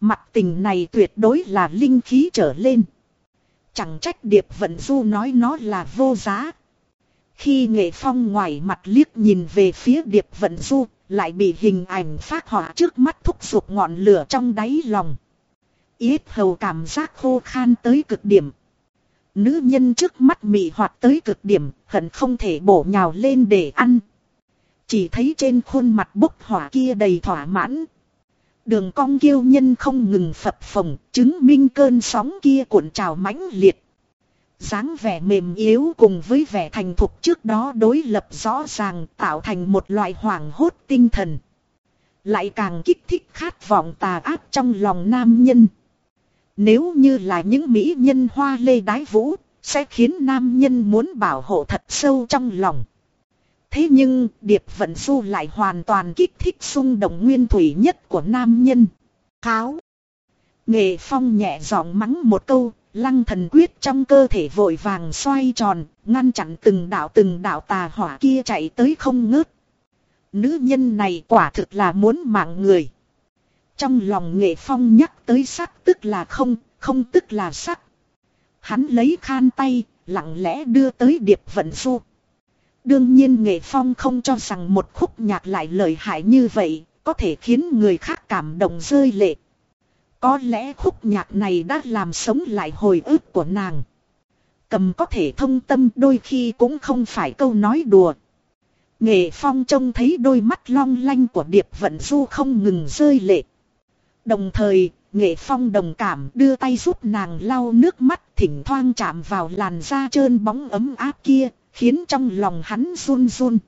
Mặt tình này tuyệt đối là linh khí trở lên. Chẳng trách Điệp Vận Du nói nó là vô giá. Khi nghệ phong ngoài mặt liếc nhìn về phía Điệp Vận Du, lại bị hình ảnh phát họa trước mắt thúc giục ngọn lửa trong đáy lòng. Yết hầu cảm giác khô khan tới cực điểm. Nữ nhân trước mắt mị hoạt tới cực điểm, hận không thể bổ nhào lên để ăn. Chỉ thấy trên khuôn mặt bốc hỏa kia đầy thỏa mãn. Đường cong kiêu nhân không ngừng phập phồng, chứng minh cơn sóng kia cuộn trào mãnh liệt dáng vẻ mềm yếu cùng với vẻ thành thục trước đó đối lập rõ ràng tạo thành một loại hoảng hốt tinh thần. Lại càng kích thích khát vọng tà ác trong lòng nam nhân. Nếu như là những mỹ nhân hoa lê đái vũ, sẽ khiến nam nhân muốn bảo hộ thật sâu trong lòng. Thế nhưng, Điệp Vận Du lại hoàn toàn kích thích xung động nguyên thủy nhất của nam nhân. Kháo. Nghệ Phong nhẹ giọng mắng một câu, Lăng thần quyết trong cơ thể vội vàng xoay tròn, ngăn chặn từng đạo từng đạo tà hỏa kia chạy tới không ngớt. Nữ nhân này quả thực là muốn mạng người. Trong lòng nghệ phong nhắc tới sắc tức là không, không tức là sắc. Hắn lấy khan tay, lặng lẽ đưa tới điệp vận du. Đương nhiên nghệ phong không cho rằng một khúc nhạc lại lợi hại như vậy, có thể khiến người khác cảm động rơi lệ. Có lẽ khúc nhạc này đã làm sống lại hồi ức của nàng. Cầm có thể thông tâm đôi khi cũng không phải câu nói đùa. Nghệ Phong trông thấy đôi mắt long lanh của Điệp Vận Du không ngừng rơi lệ. Đồng thời, Nghệ Phong đồng cảm đưa tay giúp nàng lau nước mắt thỉnh thoang chạm vào làn da trơn bóng ấm áp kia, khiến trong lòng hắn run run.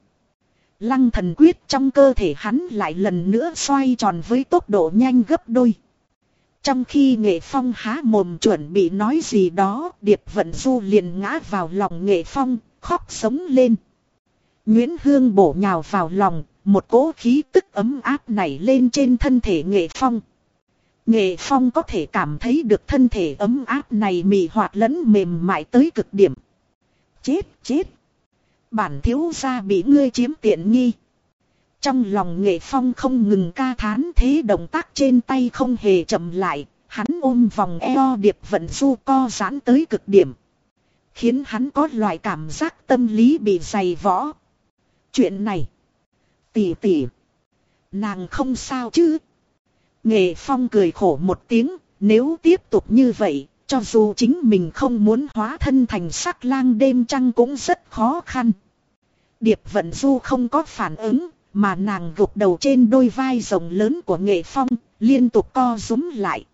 Lăng thần quyết trong cơ thể hắn lại lần nữa xoay tròn với tốc độ nhanh gấp đôi. Trong khi nghệ phong há mồm chuẩn bị nói gì đó, Điệp Vận Du liền ngã vào lòng nghệ phong, khóc sống lên. Nguyễn Hương bổ nhào vào lòng, một cỗ khí tức ấm áp nảy lên trên thân thể nghệ phong. Nghệ phong có thể cảm thấy được thân thể ấm áp này mị hoạt lẫn mềm mại tới cực điểm. Chết chết. Bản thiếu gia bị ngươi chiếm tiện nghi. Trong lòng nghệ phong không ngừng ca thán thế động tác trên tay không hề chậm lại, hắn ôm vòng eo điệp vận du co giãn tới cực điểm. Khiến hắn có loại cảm giác tâm lý bị dày võ. Chuyện này, tỷ tỷ, nàng không sao chứ. Nghệ phong cười khổ một tiếng, nếu tiếp tục như vậy, cho dù chính mình không muốn hóa thân thành sắc lang đêm trăng cũng rất khó khăn. Điệp vận du không có phản ứng, mà nàng gục đầu trên đôi vai rồng lớn của nghệ phong, liên tục co rúm lại.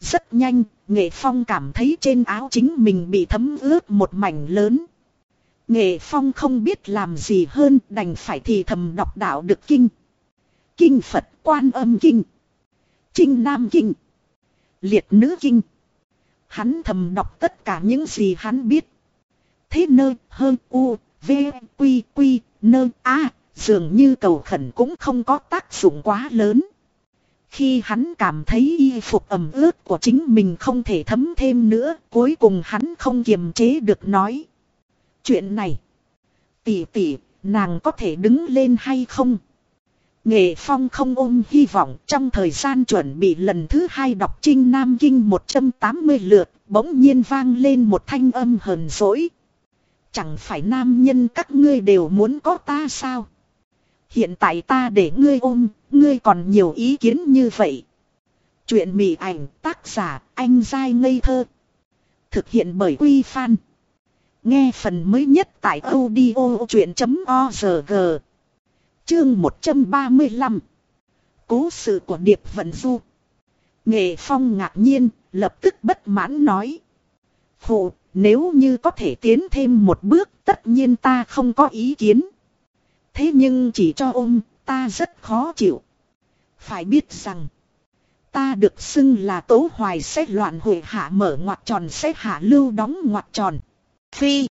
Rất nhanh, nghệ phong cảm thấy trên áo chính mình bị thấm ướt một mảnh lớn. Nghệ phong không biết làm gì hơn đành phải thì thầm đọc đạo được kinh. Kinh Phật quan âm kinh. Trinh Nam kinh. Liệt nữ kinh. Hắn thầm đọc tất cả những gì hắn biết. Thế nơ hơn u, v, quy, quy, nơ, a, Dường như cầu khẩn cũng không có tác dụng quá lớn. Khi hắn cảm thấy y phục ẩm ướt của chính mình không thể thấm thêm nữa, cuối cùng hắn không kiềm chế được nói. Chuyện này, tỷ tỷ, nàng có thể đứng lên hay không? Nghệ Phong không ôm hy vọng trong thời gian chuẩn bị lần thứ hai đọc Trinh Nam Kinh 180 lượt, bỗng nhiên vang lên một thanh âm hờn dỗi. Chẳng phải nam nhân các ngươi đều muốn có ta sao? Hiện tại ta để ngươi ôm, ngươi còn nhiều ý kiến như vậy. Chuyện mỉ ảnh tác giả anh dai ngây thơ. Thực hiện bởi Quy Phan. Nghe phần mới nhất tại audio chuyện.org. Chương 135. Cố sự của Điệp Vận Du. Nghệ Phong ngạc nhiên, lập tức bất mãn nói. Phụ, nếu như có thể tiến thêm một bước tất nhiên ta không có ý kiến. Thế nhưng chỉ cho ôm, ta rất khó chịu. Phải biết rằng, ta được xưng là tố hoài sẽ loạn hội hạ mở ngoặt tròn sẽ hạ lưu đóng ngoặt tròn. Phi.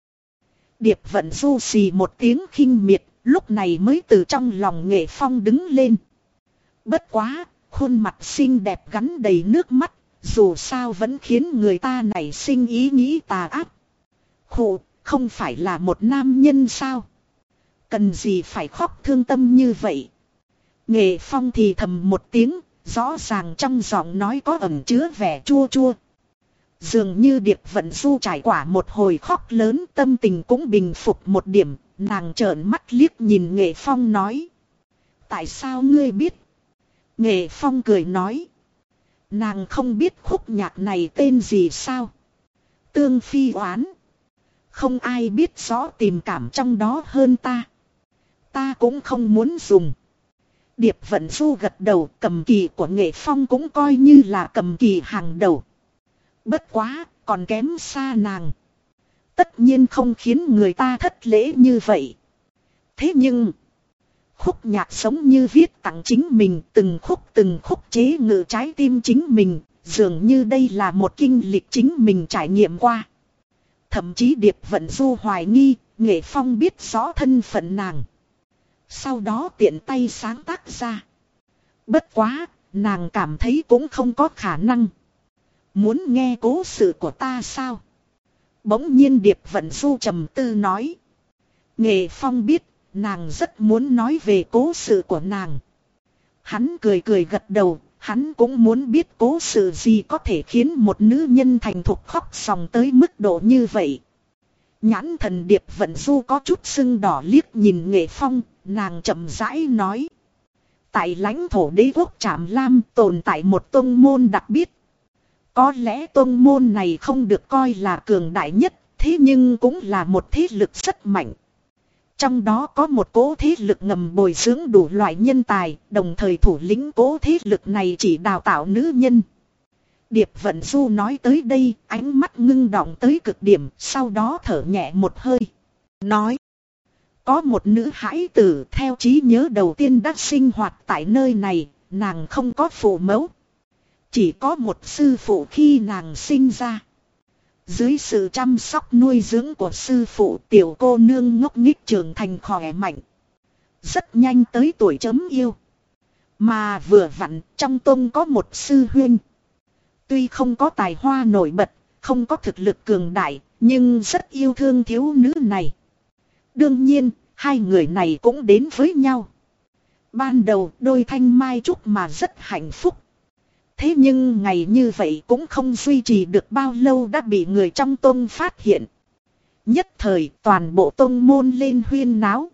Điệp vận du xì một tiếng khinh miệt, lúc này mới từ trong lòng nghệ phong đứng lên. Bất quá, khuôn mặt xinh đẹp gắn đầy nước mắt, dù sao vẫn khiến người ta nảy sinh ý nghĩ tà ác. Khổ, không phải là một nam nhân sao? Cần gì phải khóc thương tâm như vậy. Nghệ phong thì thầm một tiếng, rõ ràng trong giọng nói có ẩn chứa vẻ chua chua. Dường như Điệp Vận Du trải qua một hồi khóc lớn tâm tình cũng bình phục một điểm, nàng trợn mắt liếc nhìn Nghệ Phong nói. Tại sao ngươi biết? Nghệ Phong cười nói. Nàng không biết khúc nhạc này tên gì sao? Tương phi oán. Không ai biết rõ tìm cảm trong đó hơn ta. Ta cũng không muốn dùng. Điệp vận du gật đầu cầm kỳ của nghệ phong cũng coi như là cầm kỳ hàng đầu. Bất quá, còn kém xa nàng. Tất nhiên không khiến người ta thất lễ như vậy. Thế nhưng, khúc nhạc sống như viết tặng chính mình từng khúc từng khúc chế ngự trái tim chính mình, dường như đây là một kinh lịch chính mình trải nghiệm qua. Thậm chí Điệp Vận Du hoài nghi, Nghệ Phong biết rõ thân phận nàng. Sau đó tiện tay sáng tác ra. Bất quá, nàng cảm thấy cũng không có khả năng. Muốn nghe cố sự của ta sao? Bỗng nhiên Điệp Vận Du trầm tư nói. Nghệ Phong biết, nàng rất muốn nói về cố sự của nàng. Hắn cười cười gật đầu, hắn cũng muốn biết cố sự gì có thể khiến một nữ nhân thành thục khóc sòng tới mức độ như vậy. Nhãn thần Điệp Vận Du có chút sưng đỏ liếc nhìn Nghệ Phong, nàng chậm rãi nói. Tại lãnh thổ đế quốc Trạm Lam tồn tại một tôn môn đặc biệt. Có lẽ tôn môn này không được coi là cường đại nhất, thế nhưng cũng là một thế lực rất mạnh. Trong đó có một cố thế lực ngầm bồi dưỡng đủ loại nhân tài, đồng thời thủ lĩnh cố thế lực này chỉ đào tạo nữ nhân. Điệp Vận Du nói tới đây, ánh mắt ngưng động tới cực điểm, sau đó thở nhẹ một hơi. Nói, có một nữ hải tử theo trí nhớ đầu tiên đã sinh hoạt tại nơi này, nàng không có phụ mẫu. Chỉ có một sư phụ khi nàng sinh ra. Dưới sự chăm sóc nuôi dưỡng của sư phụ tiểu cô nương ngốc nghích trưởng thành khỏe mạnh. Rất nhanh tới tuổi chấm yêu. Mà vừa vặn trong tông có một sư huyên. Tuy không có tài hoa nổi bật, không có thực lực cường đại, nhưng rất yêu thương thiếu nữ này. Đương nhiên, hai người này cũng đến với nhau. Ban đầu đôi thanh mai trúc mà rất hạnh phúc. Thế nhưng ngày như vậy cũng không duy trì được bao lâu đã bị người trong tôn phát hiện. Nhất thời toàn bộ tôn môn lên huyên náo.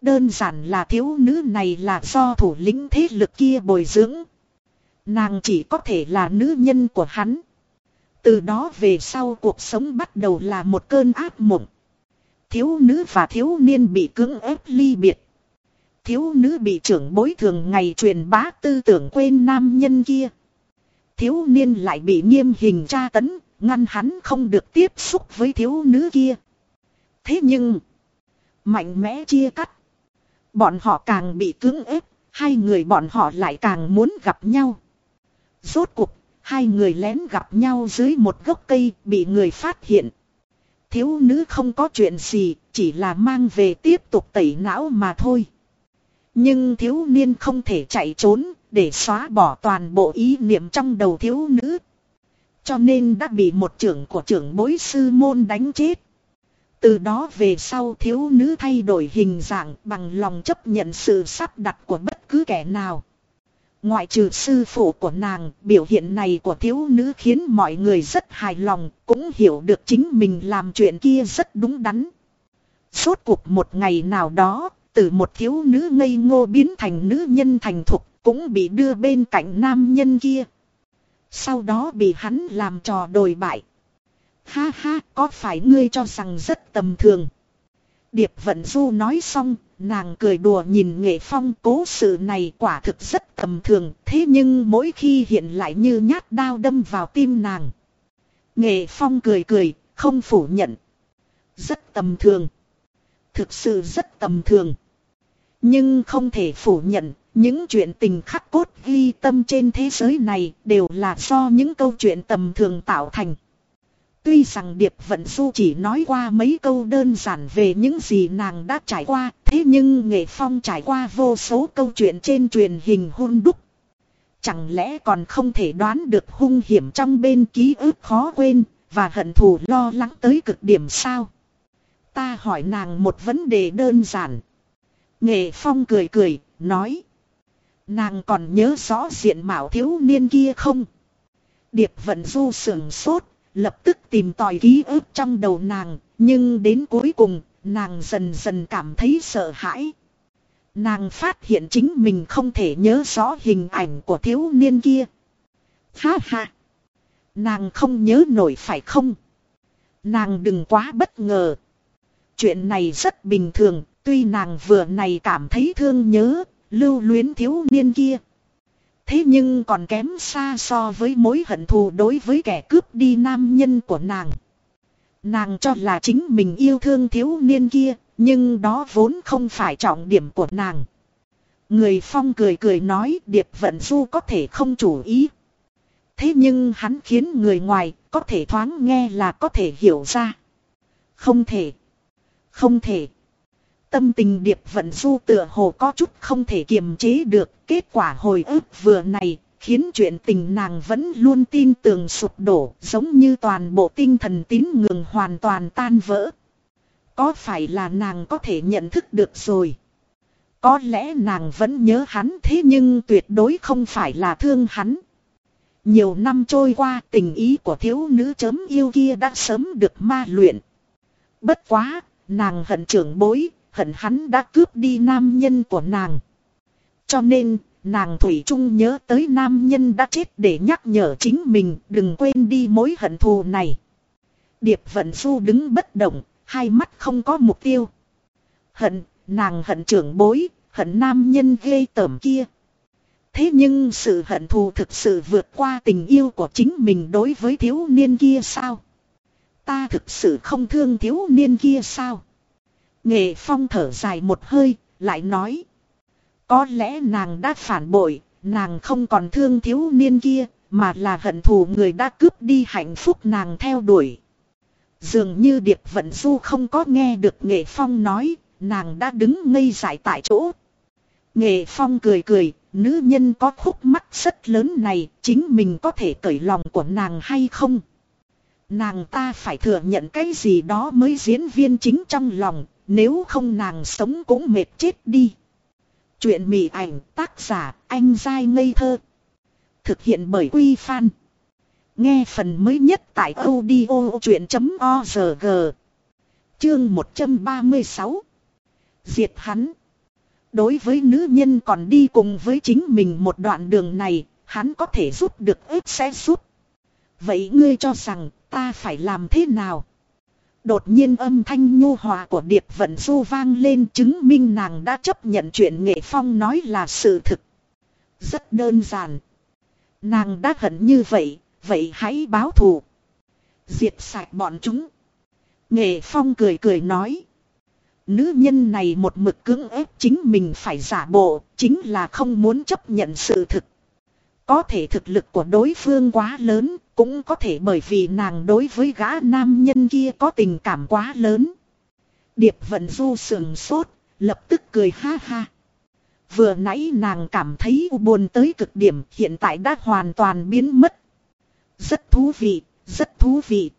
Đơn giản là thiếu nữ này là do thủ lĩnh thế lực kia bồi dưỡng. Nàng chỉ có thể là nữ nhân của hắn. Từ đó về sau cuộc sống bắt đầu là một cơn ác mộng. Thiếu nữ và thiếu niên bị cưỡng ép ly biệt. Thiếu nữ bị trưởng bối thường ngày truyền bá tư tưởng quên nam nhân kia. Thiếu niên lại bị nghiêm hình tra tấn, ngăn hắn không được tiếp xúc với thiếu nữ kia. Thế nhưng, mạnh mẽ chia cắt. Bọn họ càng bị cưỡng ép, hai người bọn họ lại càng muốn gặp nhau. Rốt cuộc, hai người lén gặp nhau dưới một gốc cây bị người phát hiện. Thiếu nữ không có chuyện gì, chỉ là mang về tiếp tục tẩy não mà thôi. Nhưng thiếu niên không thể chạy trốn, để xóa bỏ toàn bộ ý niệm trong đầu thiếu nữ. Cho nên đã bị một trưởng của trưởng bối sư môn đánh chết. Từ đó về sau thiếu nữ thay đổi hình dạng bằng lòng chấp nhận sự sắp đặt của bất cứ kẻ nào. Ngoại trừ sư phụ của nàng, biểu hiện này của thiếu nữ khiến mọi người rất hài lòng, cũng hiểu được chính mình làm chuyện kia rất đúng đắn. Suốt cuộc một ngày nào đó, từ một thiếu nữ ngây ngô biến thành nữ nhân thành thục, cũng bị đưa bên cạnh nam nhân kia. Sau đó bị hắn làm trò đồi bại. Ha ha, có phải ngươi cho rằng rất tầm thường. Điệp Vận Du nói xong, nàng cười đùa nhìn nghệ phong cố sự này quả thực rất tầm thường, thế nhưng mỗi khi hiện lại như nhát đao đâm vào tim nàng. Nghệ phong cười cười, không phủ nhận. Rất tầm thường. Thực sự rất tầm thường. Nhưng không thể phủ nhận, những chuyện tình khắc cốt ghi tâm trên thế giới này đều là do những câu chuyện tầm thường tạo thành. Tuy rằng Điệp Vận Du chỉ nói qua mấy câu đơn giản về những gì nàng đã trải qua, thế nhưng Nghệ Phong trải qua vô số câu chuyện trên truyền hình hôn đúc. Chẳng lẽ còn không thể đoán được hung hiểm trong bên ký ức khó quên, và hận thù lo lắng tới cực điểm sao? Ta hỏi nàng một vấn đề đơn giản. Nghệ Phong cười cười, nói. Nàng còn nhớ rõ diện mạo thiếu niên kia không? Điệp vận du sưởng sốt, lập tức tìm tòi ký ức trong đầu nàng, nhưng đến cuối cùng, nàng dần dần cảm thấy sợ hãi. Nàng phát hiện chính mình không thể nhớ rõ hình ảnh của thiếu niên kia. Ha ha! Nàng không nhớ nổi phải không? Nàng đừng quá bất ngờ. Chuyện này rất bình thường, tuy nàng vừa này cảm thấy thương nhớ, lưu luyến thiếu niên kia. Thế nhưng còn kém xa so với mối hận thù đối với kẻ cướp đi nam nhân của nàng. Nàng cho là chính mình yêu thương thiếu niên kia, nhưng đó vốn không phải trọng điểm của nàng. Người phong cười cười nói Điệp Vận Du có thể không chủ ý. Thế nhưng hắn khiến người ngoài có thể thoáng nghe là có thể hiểu ra. Không thể. Không thể. Tâm tình Điệp Vận Du tựa hồ có chút không thể kiềm chế được. Kết quả hồi ức vừa này khiến chuyện tình nàng vẫn luôn tin tưởng sụp đổ giống như toàn bộ tinh thần tín ngưỡng hoàn toàn tan vỡ. Có phải là nàng có thể nhận thức được rồi? Có lẽ nàng vẫn nhớ hắn thế nhưng tuyệt đối không phải là thương hắn. Nhiều năm trôi qua tình ý của thiếu nữ chấm yêu kia đã sớm được ma luyện. Bất quá, nàng hận trưởng bối, hận hắn đã cướp đi nam nhân của nàng. Cho nên, nàng Thủy Trung nhớ tới nam nhân đã chết để nhắc nhở chính mình đừng quên đi mối hận thù này. Điệp vận Phu đứng bất động, hai mắt không có mục tiêu. Hận, nàng hận trưởng bối, hận nam nhân ghê tởm kia. Thế nhưng sự hận thù thực sự vượt qua tình yêu của chính mình đối với thiếu niên kia sao? Ta thực sự không thương thiếu niên kia sao? Nghệ phong thở dài một hơi, lại nói. Có lẽ nàng đã phản bội, nàng không còn thương thiếu niên kia, mà là hận thù người đã cướp đi hạnh phúc nàng theo đuổi. Dường như Điệp Vận Du không có nghe được Nghệ Phong nói, nàng đã đứng ngây dại tại chỗ. Nghệ Phong cười cười, nữ nhân có khúc mắt rất lớn này, chính mình có thể cởi lòng của nàng hay không? Nàng ta phải thừa nhận cái gì đó mới diễn viên chính trong lòng, nếu không nàng sống cũng mệt chết đi. Chuyện mị ảnh tác giả anh dai ngây thơ. Thực hiện bởi Quy Phan. Nghe phần mới nhất tại audio chuyện.org. Chương 136. Diệt hắn. Đối với nữ nhân còn đi cùng với chính mình một đoạn đường này, hắn có thể giúp được ếp sẽ giúp. Vậy ngươi cho rằng ta phải làm thế nào? Đột nhiên âm thanh nhu hòa của Điệp Vận Du vang lên chứng minh nàng đã chấp nhận chuyện Nghệ Phong nói là sự thực. Rất đơn giản. Nàng đã hận như vậy, vậy hãy báo thù. Diệt sạch bọn chúng. Nghệ Phong cười cười nói. Nữ nhân này một mực cưỡng ép chính mình phải giả bộ, chính là không muốn chấp nhận sự thực. Có thể thực lực của đối phương quá lớn, cũng có thể bởi vì nàng đối với gã nam nhân kia có tình cảm quá lớn. Điệp vận du sườn sốt, lập tức cười ha ha. Vừa nãy nàng cảm thấy buồn tới cực điểm, hiện tại đã hoàn toàn biến mất. Rất thú vị, rất thú vị.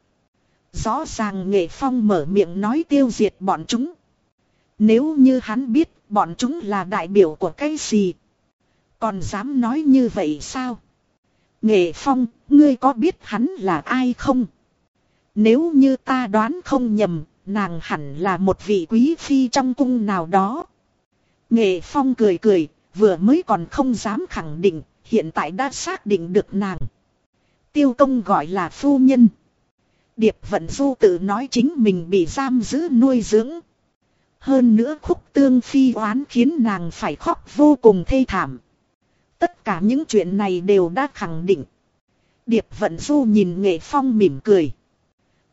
Rõ ràng nghệ phong mở miệng nói tiêu diệt bọn chúng. Nếu như hắn biết bọn chúng là đại biểu của cái gì. Còn dám nói như vậy sao? Nghệ phong, ngươi có biết hắn là ai không? Nếu như ta đoán không nhầm, nàng hẳn là một vị quý phi trong cung nào đó. Nghệ phong cười cười, vừa mới còn không dám khẳng định, hiện tại đã xác định được nàng. Tiêu công gọi là phu nhân. Điệp vận du tự nói chính mình bị giam giữ nuôi dưỡng. Hơn nữa khúc tương phi oán khiến nàng phải khóc vô cùng thê thảm. Tất cả những chuyện này đều đã khẳng định. Điệp vận du nhìn nghệ phong mỉm cười.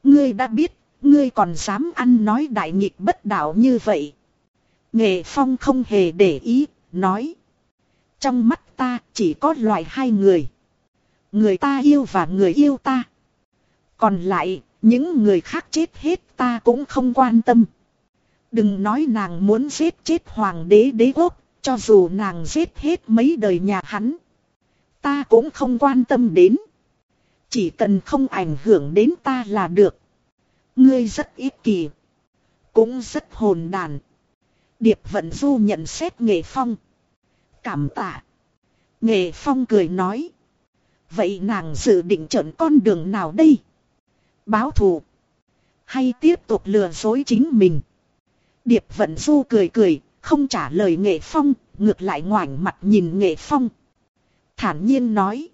Ngươi đã biết, ngươi còn dám ăn nói đại nghịch bất đạo như vậy. Nghệ phong không hề để ý, nói. Trong mắt ta chỉ có loại hai người. Người ta yêu và người yêu ta. Còn lại, những người khác chết hết ta cũng không quan tâm. Đừng nói nàng muốn giết chết hoàng đế đế quốc, cho dù nàng giết hết mấy đời nhà hắn. Ta cũng không quan tâm đến. Chỉ cần không ảnh hưởng đến ta là được. Ngươi rất ít kỳ. Cũng rất hồn đàn. Điệp vận du nhận xét nghệ phong. Cảm tạ. Nghệ Phong cười nói. Vậy nàng dự định chọn con đường nào đây? Báo thù. Hay tiếp tục lừa dối chính mình? Điệp Vận Du cười cười, không trả lời Nghệ Phong, ngược lại ngoảnh mặt nhìn Nghệ Phong. Thản nhiên nói.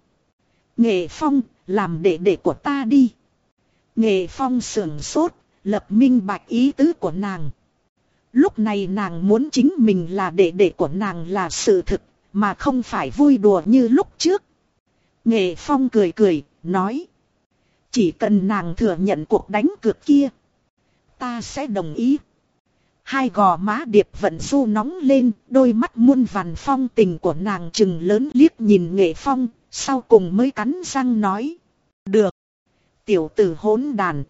Nghệ Phong, làm đệ đệ của ta đi. Nghệ Phong sườn sốt, lập minh bạch ý tứ của nàng. Lúc này nàng muốn chính mình là đệ đệ của nàng là sự thực, mà không phải vui đùa như lúc trước. Nghệ Phong cười cười, nói. Chỉ cần nàng thừa nhận cuộc đánh cược kia. Ta sẽ đồng ý. Hai gò má điệp vận du nóng lên, đôi mắt muôn vằn phong tình của nàng chừng lớn liếc nhìn nghệ phong, sau cùng mới cắn răng nói. Được. Tiểu tử hỗn đàn.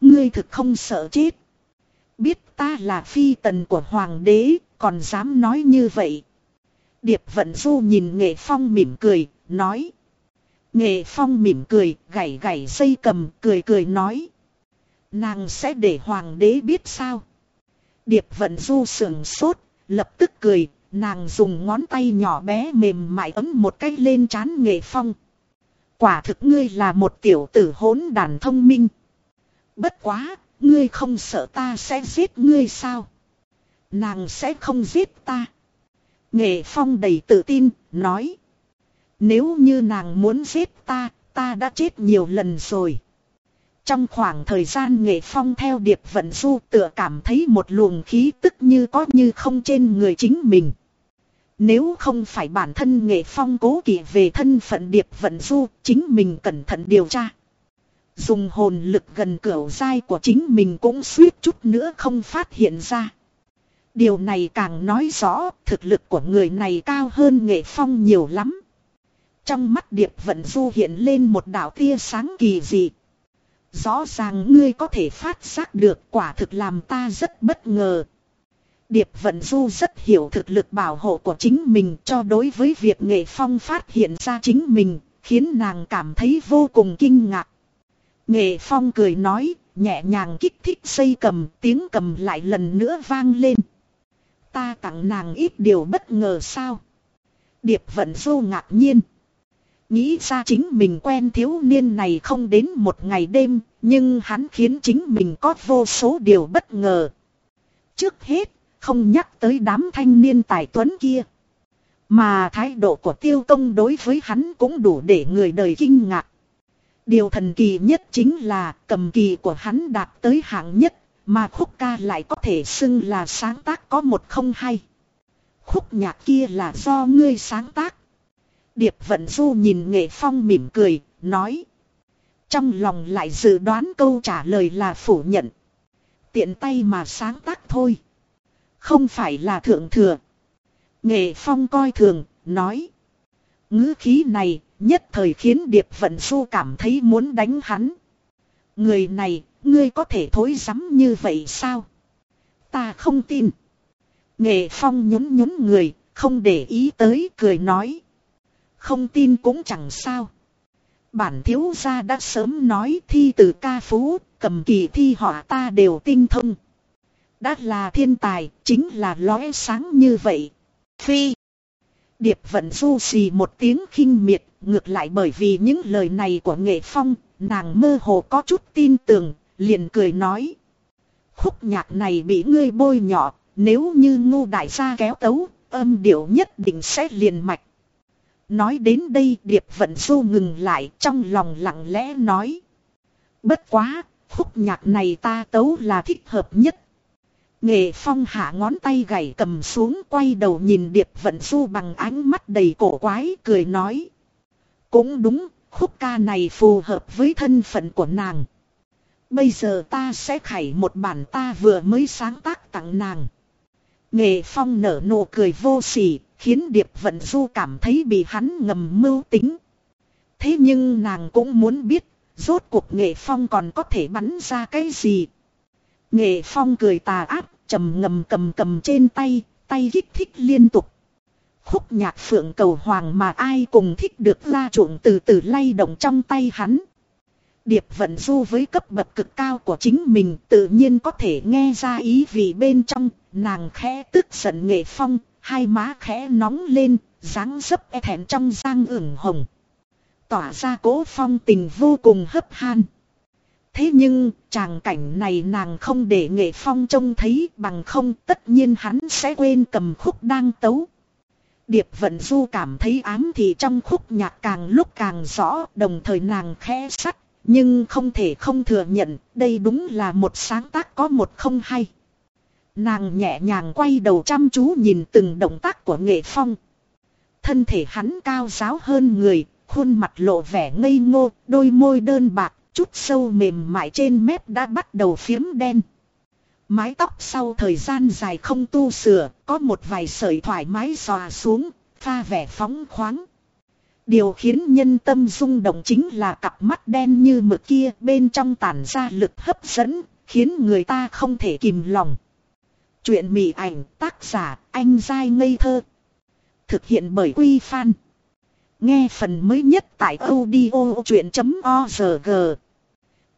Ngươi thực không sợ chết. Biết ta là phi tần của hoàng đế, còn dám nói như vậy. Điệp vận du nhìn nghệ phong mỉm cười, nói. Nghệ phong mỉm cười, gảy gảy dây cầm, cười cười nói. Nàng sẽ để hoàng đế biết sao. Điệp vận du sườn sốt, lập tức cười, nàng dùng ngón tay nhỏ bé mềm mại ấm một cái lên chán nghệ phong. Quả thực ngươi là một tiểu tử hỗn đàn thông minh. Bất quá, ngươi không sợ ta sẽ giết ngươi sao? Nàng sẽ không giết ta. Nghệ phong đầy tự tin, nói. Nếu như nàng muốn giết ta, ta đã chết nhiều lần rồi. Trong khoảng thời gian nghệ phong theo điệp vận du tựa cảm thấy một luồng khí tức như có như không trên người chính mình. Nếu không phải bản thân nghệ phong cố kỵ về thân phận điệp vận du, chính mình cẩn thận điều tra. Dùng hồn lực gần cửa dai của chính mình cũng suýt chút nữa không phát hiện ra. Điều này càng nói rõ thực lực của người này cao hơn nghệ phong nhiều lắm. Trong mắt điệp vận du hiện lên một đạo tia sáng kỳ dị. Rõ ràng ngươi có thể phát giác được quả thực làm ta rất bất ngờ. Điệp Vận Du rất hiểu thực lực bảo hộ của chính mình cho đối với việc nghệ phong phát hiện ra chính mình, khiến nàng cảm thấy vô cùng kinh ngạc. Nghệ phong cười nói, nhẹ nhàng kích thích xây cầm, tiếng cầm lại lần nữa vang lên. Ta tặng nàng ít điều bất ngờ sao. Điệp Vận Du ngạc nhiên. Nghĩ ra chính mình quen thiếu niên này không đến một ngày đêm, nhưng hắn khiến chính mình có vô số điều bất ngờ. Trước hết, không nhắc tới đám thanh niên tài tuấn kia. Mà thái độ của tiêu công đối với hắn cũng đủ để người đời kinh ngạc. Điều thần kỳ nhất chính là cầm kỳ của hắn đạt tới hạng nhất, mà khúc ca lại có thể xưng là sáng tác có một không hay. Khúc nhạc kia là do ngươi sáng tác. Điệp Vận Du nhìn Nghệ Phong mỉm cười, nói. Trong lòng lại dự đoán câu trả lời là phủ nhận. Tiện tay mà sáng tác thôi. Không phải là thượng thừa. Nghệ Phong coi thường, nói. ngữ khí này nhất thời khiến Điệp Vận Du cảm thấy muốn đánh hắn. Người này, ngươi có thể thối rắm như vậy sao? Ta không tin. Nghệ Phong nhún nhún người, không để ý tới, cười nói. Không tin cũng chẳng sao. Bản thiếu gia đã sớm nói thi từ ca phú, cầm kỳ thi họ ta đều tinh thông. Đã là thiên tài, chính là lóe sáng như vậy. Phi. Điệp vận du xì một tiếng khinh miệt, ngược lại bởi vì những lời này của nghệ phong, nàng mơ hồ có chút tin tưởng, liền cười nói. Khúc nhạc này bị ngươi bôi nhọ, nếu như ngu đại gia kéo tấu, âm điệu nhất định sẽ liền mạch. Nói đến đây Điệp Vận Du ngừng lại trong lòng lặng lẽ nói. Bất quá, khúc nhạc này ta tấu là thích hợp nhất. Nghệ Phong hạ ngón tay gảy cầm xuống quay đầu nhìn Điệp Vận Du bằng ánh mắt đầy cổ quái cười nói. Cũng đúng, khúc ca này phù hợp với thân phận của nàng. Bây giờ ta sẽ khải một bản ta vừa mới sáng tác tặng nàng. Nghệ Phong nở nụ cười vô sỉ, Khiến Điệp Vận Du cảm thấy bị hắn ngầm mưu tính. Thế nhưng nàng cũng muốn biết, rốt cuộc nghệ phong còn có thể bắn ra cái gì. Nghệ phong cười tà ác, trầm ngầm cầm cầm trên tay, tay kích thích liên tục. Khúc nhạc phượng cầu hoàng mà ai cùng thích được ra chuộng từ từ lay động trong tay hắn. Điệp vận du với cấp bậc cực cao của chính mình tự nhiên có thể nghe ra ý vị bên trong, nàng khẽ tức giận nghệ phong, hai má khẽ nóng lên, dáng dấp e thẹn trong giang ửng hồng. Tỏa ra cố phong tình vô cùng hấp han. Thế nhưng, tràng cảnh này nàng không để nghệ phong trông thấy bằng không tất nhiên hắn sẽ quên cầm khúc đang tấu. Điệp vận du cảm thấy ám thì trong khúc nhạc càng lúc càng rõ đồng thời nàng khẽ sắt nhưng không thể không thừa nhận đây đúng là một sáng tác có một không hay. Nàng nhẹ nhàng quay đầu chăm chú nhìn từng động tác của nghệ phong. Thân thể hắn cao giáo hơn người, khuôn mặt lộ vẻ ngây ngô, đôi môi đơn bạc, chút sâu mềm mại trên mép đã bắt đầu phiếm đen. Mái tóc sau thời gian dài không tu sửa, có một vài sợi thoải mái xòa xuống, pha vẻ phóng khoáng. Điều khiến nhân tâm rung động chính là cặp mắt đen như mực kia bên trong tản ra lực hấp dẫn, khiến người ta không thể kìm lòng. Chuyện mị ảnh tác giả anh dai ngây thơ. Thực hiện bởi Quy Phan. Nghe phần mới nhất tại audio chuyện.org.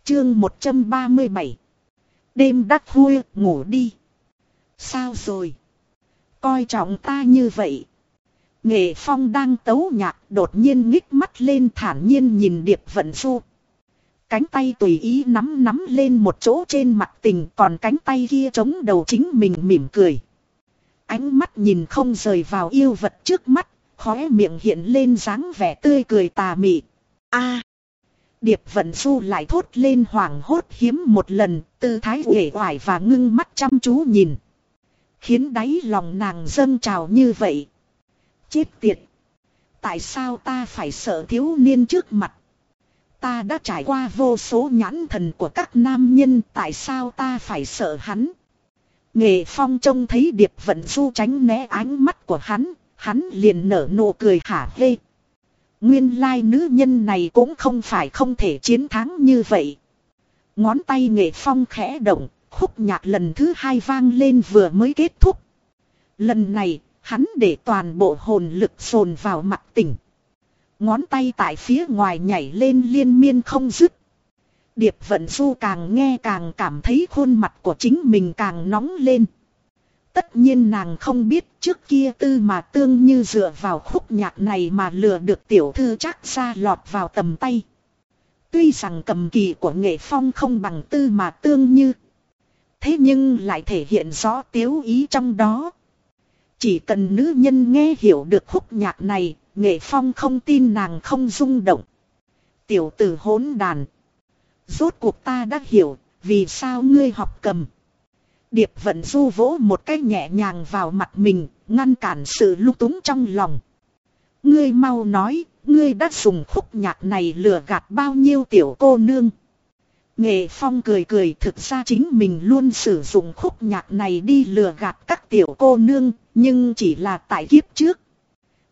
Chương 137. Đêm đắt vui ngủ đi. Sao rồi? Coi trọng ta như vậy. Nghệ Phong đang tấu nhạc, đột nhiên nghích mắt lên thản nhiên nhìn Điệp Vận Phu. Cánh tay tùy ý nắm nắm lên một chỗ trên mặt tình còn cánh tay kia chống đầu chính mình mỉm cười. Ánh mắt nhìn không rời vào yêu vật trước mắt, khóe miệng hiện lên dáng vẻ tươi cười tà mị. a Điệp Vận Du lại thốt lên hoảng hốt hiếm một lần, tư thái uể oải và ngưng mắt chăm chú nhìn. Khiến đáy lòng nàng dâng trào như vậy. Chết tiệt! Tại sao ta phải sợ thiếu niên trước mặt? Ta đã trải qua vô số nhãn thần của các nam nhân, tại sao ta phải sợ hắn? Nghệ Phong trông thấy Điệp Vận Du tránh né ánh mắt của hắn, hắn liền nở nụ cười hả hê. Nguyên lai nữ nhân này cũng không phải không thể chiến thắng như vậy. Ngón tay Nghệ Phong khẽ động, khúc nhạc lần thứ hai vang lên vừa mới kết thúc. Lần này, hắn để toàn bộ hồn lực sồn vào mặt tỉnh. Ngón tay tại phía ngoài nhảy lên liên miên không dứt. Điệp vận du càng nghe càng cảm thấy khuôn mặt của chính mình càng nóng lên. Tất nhiên nàng không biết trước kia tư mà tương như dựa vào khúc nhạc này mà lừa được tiểu thư chắc ra lọt vào tầm tay. Tuy rằng cầm kỳ của nghệ phong không bằng tư mà tương như. Thế nhưng lại thể hiện rõ tiếu ý trong đó. Chỉ cần nữ nhân nghe hiểu được khúc nhạc này, nghệ phong không tin nàng không rung động. Tiểu tử hỗn đàn. Rốt cuộc ta đã hiểu, vì sao ngươi học cầm. Điệp vận du vỗ một cái nhẹ nhàng vào mặt mình, ngăn cản sự lúc túng trong lòng. Ngươi mau nói, ngươi đã dùng khúc nhạc này lừa gạt bao nhiêu tiểu cô nương. Nghệ Phong cười cười thực ra chính mình luôn sử dụng khúc nhạc này đi lừa gạt các tiểu cô nương, nhưng chỉ là tại kiếp trước.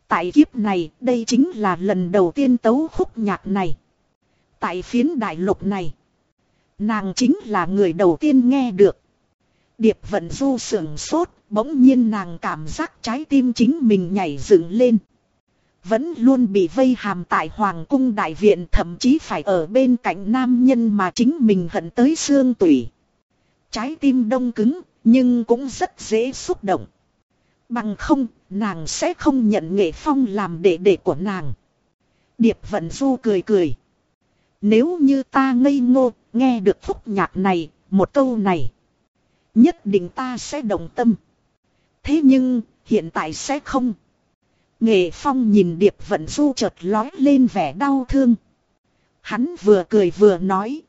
Tại kiếp này, đây chính là lần đầu tiên tấu khúc nhạc này. Tại phiến đại lục này, nàng chính là người đầu tiên nghe được. Điệp vận du sưởng sốt, bỗng nhiên nàng cảm giác trái tim chính mình nhảy dựng lên. Vẫn luôn bị vây hàm tại Hoàng cung đại viện thậm chí phải ở bên cạnh nam nhân mà chính mình hận tới xương tủy. Trái tim đông cứng, nhưng cũng rất dễ xúc động. Bằng không, nàng sẽ không nhận nghệ phong làm đệ đệ của nàng. Điệp vận du cười cười. Nếu như ta ngây ngô, nghe được phúc nhạc này, một câu này. Nhất định ta sẽ đồng tâm. Thế nhưng, hiện tại sẽ không. Nghệ Phong nhìn Điệp Vận Du chợt lói lên vẻ đau thương. Hắn vừa cười vừa nói.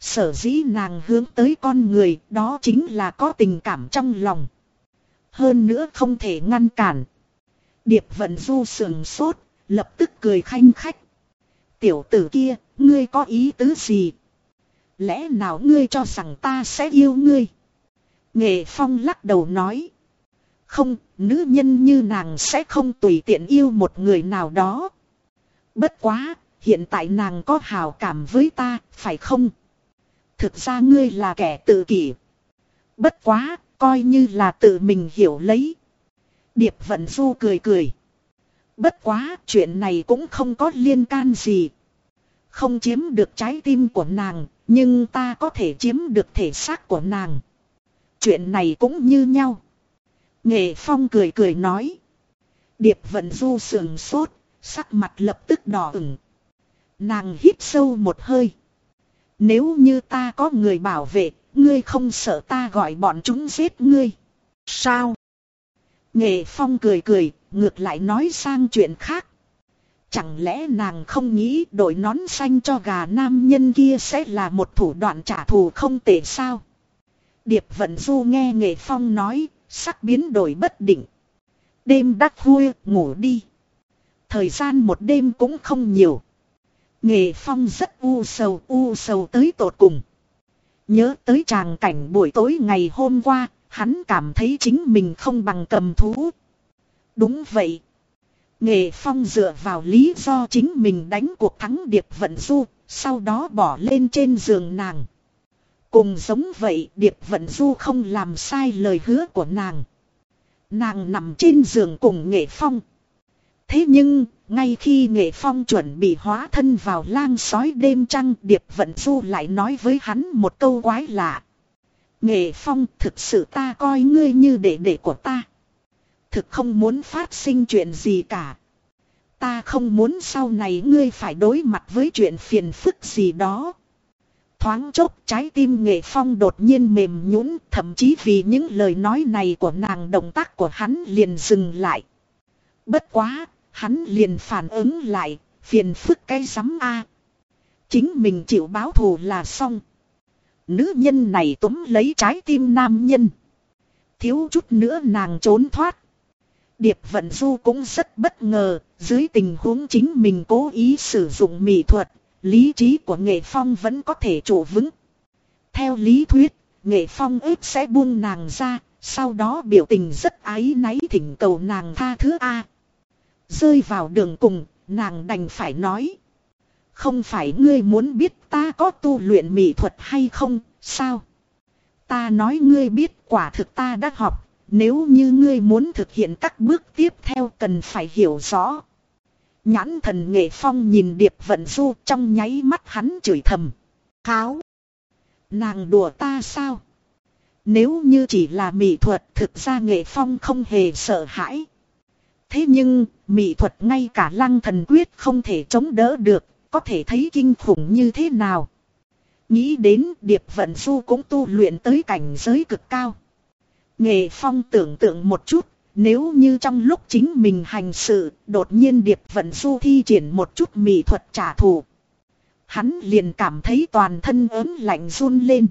Sở dĩ nàng hướng tới con người đó chính là có tình cảm trong lòng. Hơn nữa không thể ngăn cản. Điệp Vận Du sườn sốt, lập tức cười khanh khách. Tiểu tử kia, ngươi có ý tứ gì? Lẽ nào ngươi cho rằng ta sẽ yêu ngươi? Nghệ Phong lắc đầu nói. Không, nữ nhân như nàng sẽ không tùy tiện yêu một người nào đó. Bất quá, hiện tại nàng có hào cảm với ta, phải không? Thực ra ngươi là kẻ tự kỷ. Bất quá, coi như là tự mình hiểu lấy. Điệp vận du cười cười. Bất quá, chuyện này cũng không có liên can gì. Không chiếm được trái tim của nàng, nhưng ta có thể chiếm được thể xác của nàng. Chuyện này cũng như nhau. Nghệ Phong cười cười nói. Điệp vận du sườn sốt, sắc mặt lập tức đỏ ửng. Nàng hít sâu một hơi. Nếu như ta có người bảo vệ, ngươi không sợ ta gọi bọn chúng giết ngươi. Sao? Nghệ Phong cười cười, ngược lại nói sang chuyện khác. Chẳng lẽ nàng không nghĩ đội nón xanh cho gà nam nhân kia sẽ là một thủ đoạn trả thù không tệ sao? Điệp Vận Du nghe Nghệ Phong nói, sắc biến đổi bất định. Đêm đắc vui, ngủ đi. Thời gian một đêm cũng không nhiều. Nghệ Phong rất u sầu u sầu tới tột cùng. Nhớ tới tràng cảnh buổi tối ngày hôm qua, hắn cảm thấy chính mình không bằng cầm thú. Đúng vậy. Nghệ Phong dựa vào lý do chính mình đánh cuộc thắng Điệp Vận Du, sau đó bỏ lên trên giường nàng. Cùng giống vậy Điệp Vận Du không làm sai lời hứa của nàng. Nàng nằm trên giường cùng Nghệ Phong. Thế nhưng, ngay khi Nghệ Phong chuẩn bị hóa thân vào lang sói đêm trăng Điệp Vận Du lại nói với hắn một câu quái lạ. Nghệ Phong thực sự ta coi ngươi như đệ đệ của ta. Thực không muốn phát sinh chuyện gì cả. Ta không muốn sau này ngươi phải đối mặt với chuyện phiền phức gì đó. Thoáng chốc trái tim nghệ phong đột nhiên mềm nhũn thậm chí vì những lời nói này của nàng động tác của hắn liền dừng lại. Bất quá, hắn liền phản ứng lại, phiền phức cái rắm a Chính mình chịu báo thù là xong. Nữ nhân này túm lấy trái tim nam nhân. Thiếu chút nữa nàng trốn thoát. Điệp Vận Du cũng rất bất ngờ, dưới tình huống chính mình cố ý sử dụng mỹ thuật, lý trí của nghệ phong vẫn có thể trụ vững. Theo lý thuyết, nghệ phong ếp sẽ buông nàng ra, sau đó biểu tình rất ái náy thỉnh cầu nàng tha thứ A. Rơi vào đường cùng, nàng đành phải nói. Không phải ngươi muốn biết ta có tu luyện mỹ thuật hay không, sao? Ta nói ngươi biết quả thực ta đã học, nếu như ngươi muốn thực hiện các bước tiếp theo cần phải hiểu rõ. Nhãn thần nghệ phong nhìn điệp vận du trong nháy mắt hắn chửi thầm. Kháo. Nàng đùa ta sao? Nếu như chỉ là mỹ thuật thực ra nghệ phong không hề sợ hãi. Thế nhưng, mỹ thuật ngay cả lăng thần quyết không thể chống đỡ được, có thể thấy kinh khủng như thế nào. Nghĩ đến điệp vận du cũng tu luyện tới cảnh giới cực cao. Nghệ phong tưởng tượng một chút, nếu như trong lúc chính mình hành sự, đột nhiên điệp vận du thi triển một chút mỹ thuật trả thù. Hắn liền cảm thấy toàn thân ớn lạnh run lên.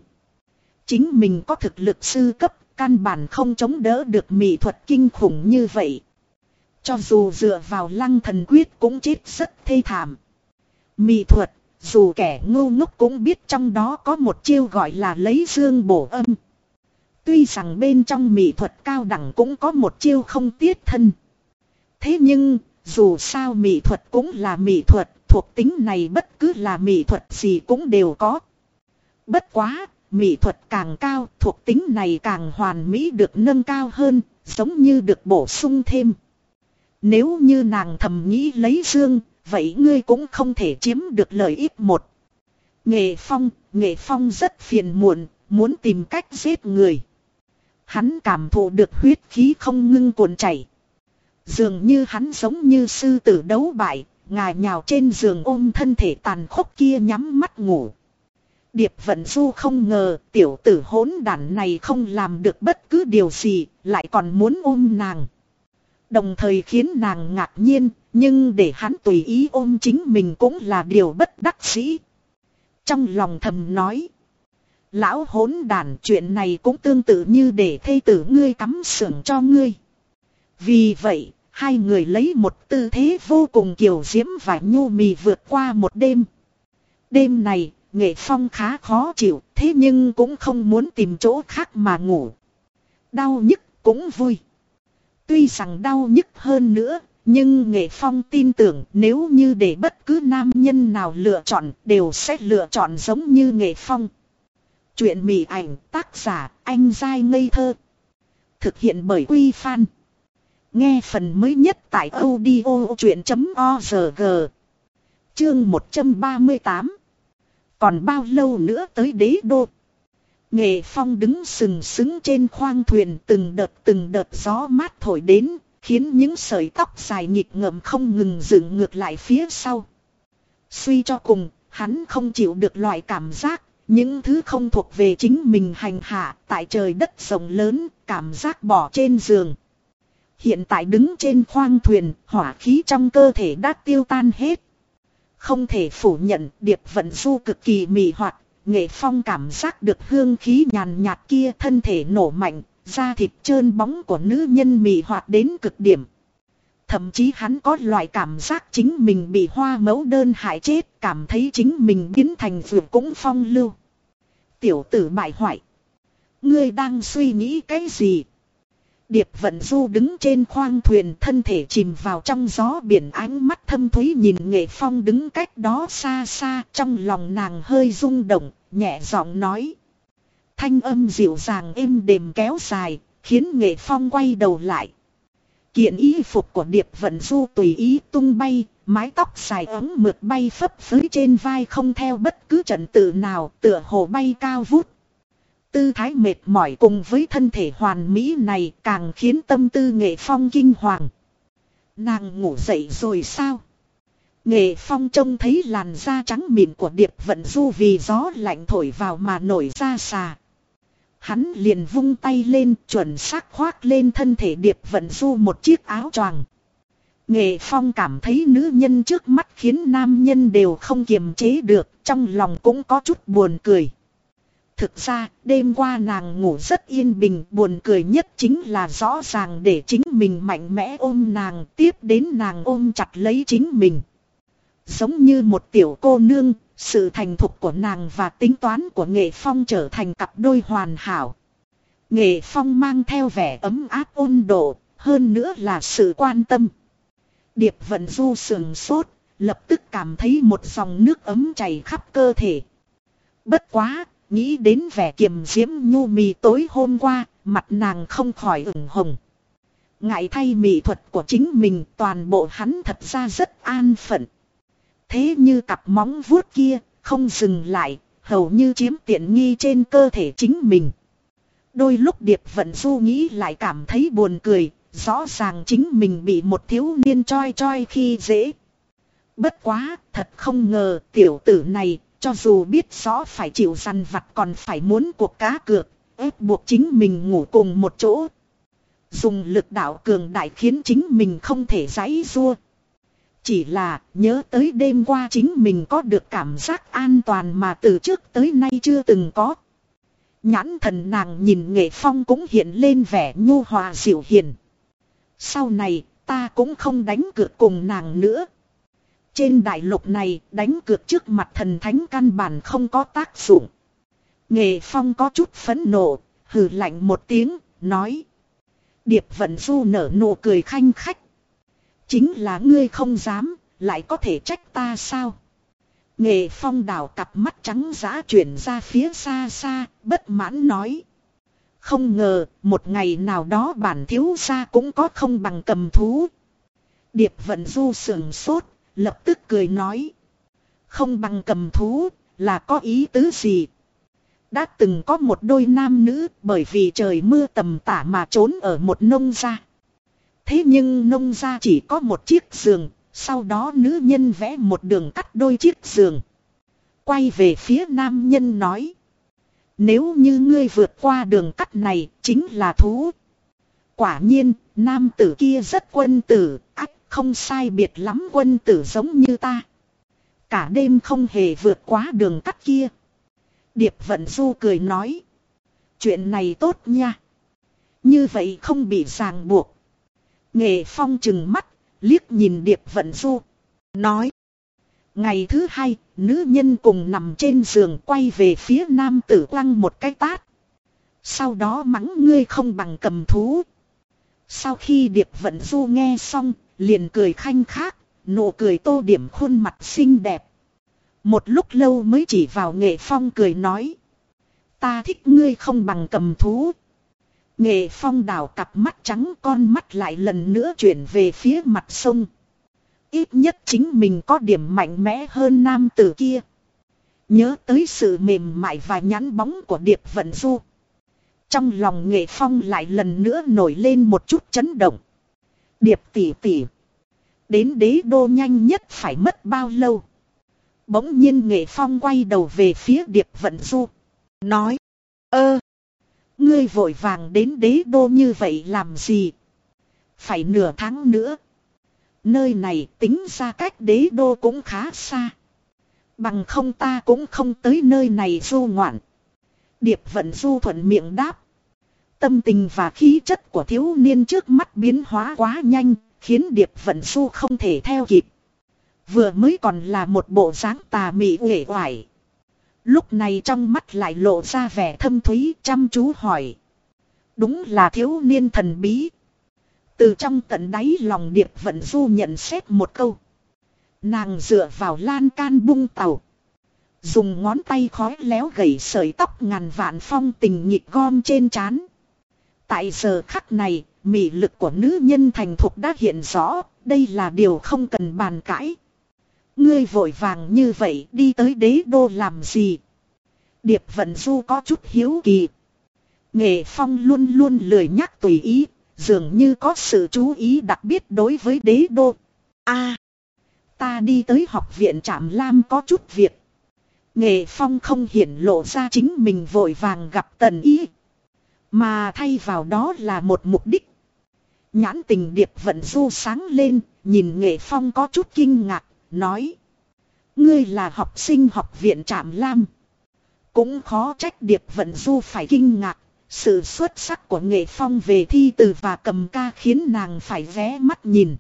Chính mình có thực lực sư cấp, căn bản không chống đỡ được mỹ thuật kinh khủng như vậy. Cho dù dựa vào lăng thần quyết cũng chết rất thê thảm. Mị thuật, dù kẻ ngu ngốc cũng biết trong đó có một chiêu gọi là lấy dương bổ âm. Tuy rằng bên trong mỹ thuật cao đẳng cũng có một chiêu không tiết thân. Thế nhưng, dù sao mỹ thuật cũng là mỹ thuật, thuộc tính này bất cứ là mỹ thuật gì cũng đều có. Bất quá, mỹ thuật càng cao, thuộc tính này càng hoàn mỹ được nâng cao hơn, giống như được bổ sung thêm. Nếu như nàng thầm nghĩ lấy dương, vậy ngươi cũng không thể chiếm được lợi ích một. Nghệ Phong, Nghệ Phong rất phiền muộn, muốn tìm cách giết người. Hắn cảm thụ được huyết khí không ngưng cuồn chảy. Dường như hắn giống như sư tử đấu bại, ngài nhào trên giường ôm thân thể tàn khốc kia nhắm mắt ngủ. Điệp vận du không ngờ tiểu tử hỗn đản này không làm được bất cứ điều gì, lại còn muốn ôm nàng. Đồng thời khiến nàng ngạc nhiên, nhưng để hắn tùy ý ôm chính mình cũng là điều bất đắc dĩ. Trong lòng thầm nói. Lão hỗn đàn chuyện này cũng tương tự như để thê tử ngươi cắm sưởng cho ngươi. Vì vậy, hai người lấy một tư thế vô cùng kiều diễm và nhu mì vượt qua một đêm. Đêm này, nghệ phong khá khó chịu, thế nhưng cũng không muốn tìm chỗ khác mà ngủ. Đau nhức cũng vui. Tuy rằng đau nhức hơn nữa, nhưng nghệ phong tin tưởng nếu như để bất cứ nam nhân nào lựa chọn đều sẽ lựa chọn giống như nghệ phong. Chuyện mỉ ảnh tác giả anh dai ngây thơ. Thực hiện bởi Quy Phan. Nghe phần mới nhất tại audio chuyện.org. Chương 138. Còn bao lâu nữa tới đế đô? Nghệ phong đứng sừng sững trên khoang thuyền từng đợt từng đợt gió mát thổi đến, Khiến những sợi tóc dài nhịp ngợm không ngừng dựng ngược lại phía sau. Suy cho cùng, hắn không chịu được loại cảm giác, những thứ không thuộc về chính mình hành hạ tại trời đất rộng lớn, cảm giác bỏ trên giường. Hiện tại đứng trên khoang thuyền, hỏa khí trong cơ thể đã tiêu tan hết. Không thể phủ nhận điệp vận du cực kỳ mị hoạt, nghệ phong cảm giác được hương khí nhàn nhạt kia thân thể nổ mạnh, da thịt trơn bóng của nữ nhân mị hoạt đến cực điểm. Thậm chí hắn có loại cảm giác chính mình bị hoa mẫu đơn hại chết, cảm thấy chính mình biến thành vượt cũng phong lưu. Tiểu tử bại hoại. Ngươi đang suy nghĩ cái gì? Điệp vận du đứng trên khoang thuyền thân thể chìm vào trong gió biển ánh mắt thâm thúy nhìn nghệ phong đứng cách đó xa xa trong lòng nàng hơi rung động, nhẹ giọng nói. Thanh âm dịu dàng êm đềm kéo dài, khiến nghệ phong quay đầu lại. Kiện y phục của điệp vận du tùy ý tung bay, mái tóc dài ấm mượt bay phấp phới trên vai không theo bất cứ trận tự nào tựa hồ bay cao vút. Tư thái mệt mỏi cùng với thân thể hoàn mỹ này càng khiến tâm tư nghệ phong kinh hoàng. Nàng ngủ dậy rồi sao? Nghệ phong trông thấy làn da trắng mịn của điệp vận du vì gió lạnh thổi vào mà nổi ra xà. Hắn liền vung tay lên chuẩn xác khoác lên thân thể điệp vận du một chiếc áo choàng. Nghệ phong cảm thấy nữ nhân trước mắt khiến nam nhân đều không kiềm chế được, trong lòng cũng có chút buồn cười. Thực ra, đêm qua nàng ngủ rất yên bình, buồn cười nhất chính là rõ ràng để chính mình mạnh mẽ ôm nàng, tiếp đến nàng ôm chặt lấy chính mình. Giống như một tiểu cô nương, sự thành thục của nàng và tính toán của nghệ phong trở thành cặp đôi hoàn hảo. Nghệ phong mang theo vẻ ấm áp ôn độ, hơn nữa là sự quan tâm. Điệp vận du sườn sốt, lập tức cảm thấy một dòng nước ấm chảy khắp cơ thể. Bất quá, nghĩ đến vẻ kiềm diễm nhu mì tối hôm qua, mặt nàng không khỏi ửng hồng. Ngại thay mỹ thuật của chính mình toàn bộ hắn thật ra rất an phận. Thế như cặp móng vuốt kia, không dừng lại, hầu như chiếm tiện nghi trên cơ thể chính mình. Đôi lúc Điệp Vận Du nghĩ lại cảm thấy buồn cười, rõ ràng chính mình bị một thiếu niên choi choi khi dễ. Bất quá, thật không ngờ tiểu tử này, cho dù biết rõ phải chịu săn vặt còn phải muốn cuộc cá cược, ép buộc chính mình ngủ cùng một chỗ. Dùng lực đạo cường đại khiến chính mình không thể giãy rua. Chỉ là nhớ tới đêm qua chính mình có được cảm giác an toàn mà từ trước tới nay chưa từng có. Nhãn thần nàng nhìn nghệ phong cũng hiện lên vẻ nhu hòa dịu hiền. Sau này ta cũng không đánh cược cùng nàng nữa. Trên đại lục này đánh cược trước mặt thần thánh căn bản không có tác dụng. Nghệ phong có chút phấn nộ, hừ lạnh một tiếng, nói. Điệp vận du nở nụ cười khanh khách. Chính là ngươi không dám, lại có thể trách ta sao? Nghệ phong đảo cặp mắt trắng giã chuyển ra phía xa xa, bất mãn nói. Không ngờ, một ngày nào đó bản thiếu gia cũng có không bằng cầm thú. Điệp vận du sườn sốt, lập tức cười nói. Không bằng cầm thú, là có ý tứ gì? Đã từng có một đôi nam nữ bởi vì trời mưa tầm tả mà trốn ở một nông gia. Thế nhưng nông gia chỉ có một chiếc giường, sau đó nữ nhân vẽ một đường cắt đôi chiếc giường. Quay về phía nam nhân nói. Nếu như ngươi vượt qua đường cắt này, chính là thú. Quả nhiên, nam tử kia rất quân tử, ác không sai biệt lắm quân tử giống như ta. Cả đêm không hề vượt qua đường cắt kia. Điệp vận du cười nói. Chuyện này tốt nha. Như vậy không bị ràng buộc. Nghệ phong chừng mắt, liếc nhìn điệp vận du. Nói. Ngày thứ hai, nữ nhân cùng nằm trên giường quay về phía nam tử quăng một cái tát. Sau đó mắng ngươi không bằng cầm thú. Sau khi điệp vận du nghe xong, liền cười khanh khác, nụ cười tô điểm khuôn mặt xinh đẹp. Một lúc lâu mới chỉ vào nghệ phong cười nói. Ta thích ngươi không bằng cầm thú. Nghệ phong đảo cặp mắt trắng con mắt lại lần nữa chuyển về phía mặt sông. Ít nhất chính mình có điểm mạnh mẽ hơn nam tử kia. Nhớ tới sự mềm mại và nhắn bóng của điệp vận du. Trong lòng nghệ phong lại lần nữa nổi lên một chút chấn động. Điệp tỷ tỷ. Đến đế đô nhanh nhất phải mất bao lâu? Bỗng nhiên nghệ phong quay đầu về phía điệp vận du. Nói. Ơ. Ngươi vội vàng đến đế đô như vậy làm gì? Phải nửa tháng nữa. Nơi này tính ra cách đế đô cũng khá xa. Bằng không ta cũng không tới nơi này du ngoạn. Điệp vận du thuận miệng đáp. Tâm tình và khí chất của thiếu niên trước mắt biến hóa quá nhanh, khiến Điệp vận du không thể theo kịp. Vừa mới còn là một bộ dáng tà mị uể oải. Lúc này trong mắt lại lộ ra vẻ thâm thúy chăm chú hỏi. Đúng là thiếu niên thần bí. Từ trong tận đáy lòng Điệp vận du nhận xét một câu. Nàng dựa vào lan can bung tàu. Dùng ngón tay khói léo gầy sợi tóc ngàn vạn phong tình nhịp gom trên trán. Tại giờ khắc này, mị lực của nữ nhân thành thục đã hiện rõ, đây là điều không cần bàn cãi. Ngươi vội vàng như vậy đi tới đế đô làm gì? Điệp vận du có chút hiếu kỳ. Nghệ phong luôn luôn lười nhắc tùy ý, dường như có sự chú ý đặc biệt đối với đế đô. a ta đi tới học viện trạm lam có chút việc. Nghệ phong không hiển lộ ra chính mình vội vàng gặp tần ý. Mà thay vào đó là một mục đích. Nhãn tình điệp vận du sáng lên, nhìn nghệ phong có chút kinh ngạc, nói. Ngươi là học sinh học viện Trạm Lam. Cũng khó trách điệp vận du phải kinh ngạc. Sự xuất sắc của nghệ phong về thi từ và cầm ca khiến nàng phải ghé mắt nhìn.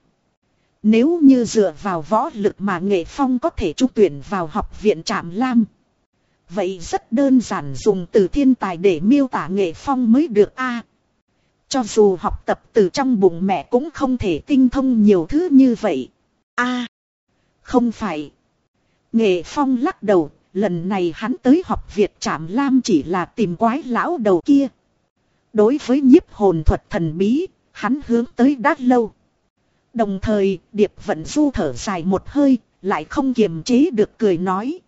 Nếu như dựa vào võ lực mà nghệ phong có thể trúng tuyển vào học viện Trạm Lam. Vậy rất đơn giản dùng từ thiên tài để miêu tả nghệ phong mới được a. cho dù học tập từ trong bụng mẹ cũng không thể tinh thông nhiều thứ như vậy. a không phải. Nghệ phong lắc đầu, lần này hắn tới học Việt Trạm Lam chỉ là tìm quái lão đầu kia. Đối với nhiếp hồn thuật thần bí, hắn hướng tới đã lâu. Đồng thời, Điệp Vận Du thở dài một hơi, lại không kiềm chế được cười nói.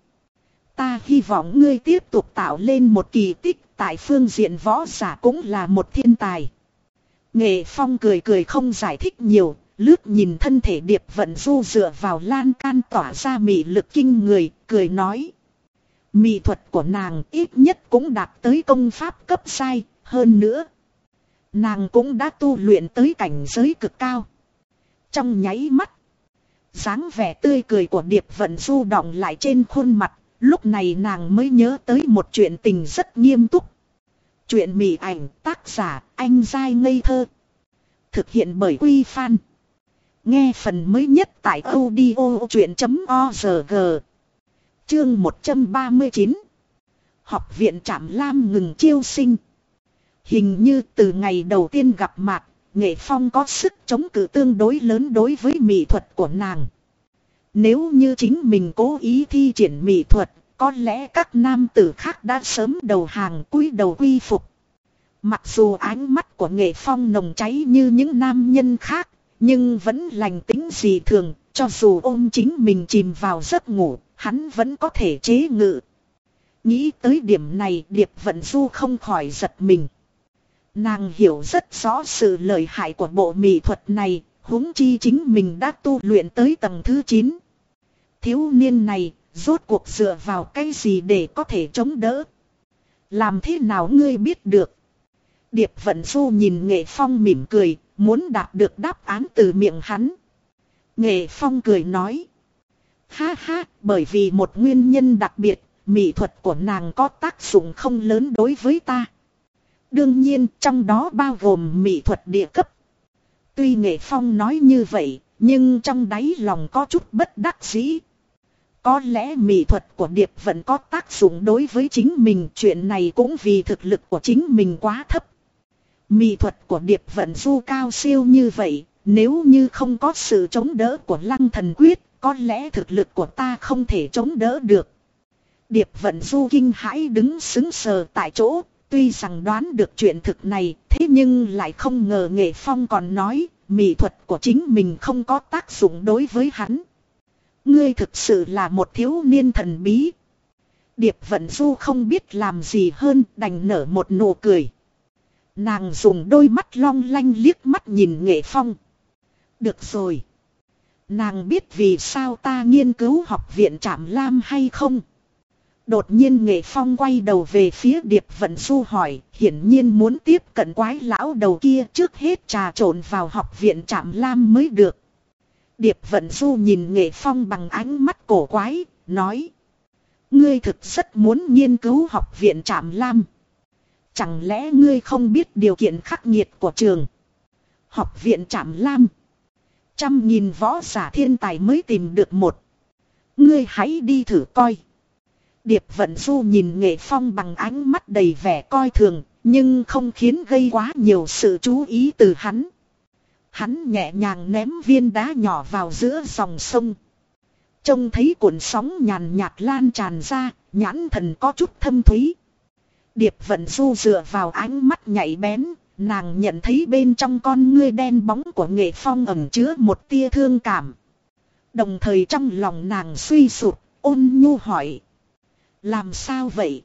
Ta hy vọng ngươi tiếp tục tạo lên một kỳ tích tại phương diện võ giả cũng là một thiên tài. Nghệ Phong cười cười không giải thích nhiều, lướt nhìn thân thể Điệp Vận Du dựa vào lan can tỏa ra mị lực kinh người, cười nói. Mị thuật của nàng ít nhất cũng đạt tới công pháp cấp sai, hơn nữa. Nàng cũng đã tu luyện tới cảnh giới cực cao. Trong nháy mắt, dáng vẻ tươi cười của Điệp Vận Du động lại trên khuôn mặt, lúc này nàng mới nhớ tới một chuyện tình rất nghiêm túc. Chuyện mị ảnh tác giả anh dai ngây thơ. Thực hiện bởi Quy Phan. Nghe phần mới nhất tại audio chuyện.org. Chương 139. Học viện Trạm Lam ngừng chiêu sinh. Hình như từ ngày đầu tiên gặp mặt, Nghệ Phong có sức chống cự tương đối lớn đối với mỹ thuật của nàng. Nếu như chính mình cố ý thi triển mỹ thuật, có lẽ các nam tử khác đã sớm đầu hàng cúi đầu quy phục. Mặc dù ánh mắt của Nghệ Phong nồng cháy như những nam nhân khác, nhưng vẫn lành tính gì thường, cho dù ôm chính mình chìm vào giấc ngủ, hắn vẫn có thể chế ngự. Nghĩ tới điểm này Điệp Vận Du không khỏi giật mình. Nàng hiểu rất rõ sự lợi hại của bộ mỹ thuật này, huống chi chính mình đã tu luyện tới tầng thứ 9. Thiếu niên này, rốt cuộc dựa vào cái gì để có thể chống đỡ? Làm thế nào ngươi biết được? Điệp Vận Du nhìn Nghệ Phong mỉm cười, muốn đạt được đáp án từ miệng hắn. Nghệ Phong cười nói. Ha ha, bởi vì một nguyên nhân đặc biệt, mỹ thuật của nàng có tác dụng không lớn đối với ta. Đương nhiên trong đó bao gồm mỹ thuật địa cấp. Tuy Nghệ Phong nói như vậy, nhưng trong đáy lòng có chút bất đắc dĩ. Có lẽ mỹ thuật của Điệp vẫn có tác dụng đối với chính mình, chuyện này cũng vì thực lực của chính mình quá thấp. Mỹ thuật của Điệp vận du cao siêu như vậy, nếu như không có sự chống đỡ của lăng thần quyết, có lẽ thực lực của ta không thể chống đỡ được. Điệp vận du kinh hãi đứng xứng sờ tại chỗ, tuy rằng đoán được chuyện thực này, thế nhưng lại không ngờ nghệ phong còn nói, mỹ thuật của chính mình không có tác dụng đối với hắn. Ngươi thực sự là một thiếu niên thần bí. Điệp vận du không biết làm gì hơn đành nở một nụ cười. Nàng dùng đôi mắt long lanh liếc mắt nhìn nghệ phong. Được rồi. Nàng biết vì sao ta nghiên cứu học viện Trạm Lam hay không? Đột nhiên Nghệ Phong quay đầu về phía Điệp Vận Du hỏi, hiển nhiên muốn tiếp cận quái lão đầu kia trước hết trà trộn vào học viện Trạm Lam mới được. Điệp Vận Du nhìn Nghệ Phong bằng ánh mắt cổ quái, nói. Ngươi thực rất muốn nghiên cứu học viện Trạm Lam. Chẳng lẽ ngươi không biết điều kiện khắc nghiệt của trường? Học viện Trạm Lam. Trăm nghìn võ giả thiên tài mới tìm được một. Ngươi hãy đi thử coi. Điệp Vận Du nhìn Nghệ Phong bằng ánh mắt đầy vẻ coi thường, nhưng không khiến gây quá nhiều sự chú ý từ hắn. Hắn nhẹ nhàng ném viên đá nhỏ vào giữa dòng sông. Trông thấy cuộn sóng nhàn nhạt lan tràn ra, nhãn thần có chút thâm thúy. Điệp vận du dựa vào ánh mắt nhạy bén, nàng nhận thấy bên trong con ngươi đen bóng của nghệ phong ẩn chứa một tia thương cảm. Đồng thời trong lòng nàng suy sụp, ôn nhu hỏi. Làm sao vậy?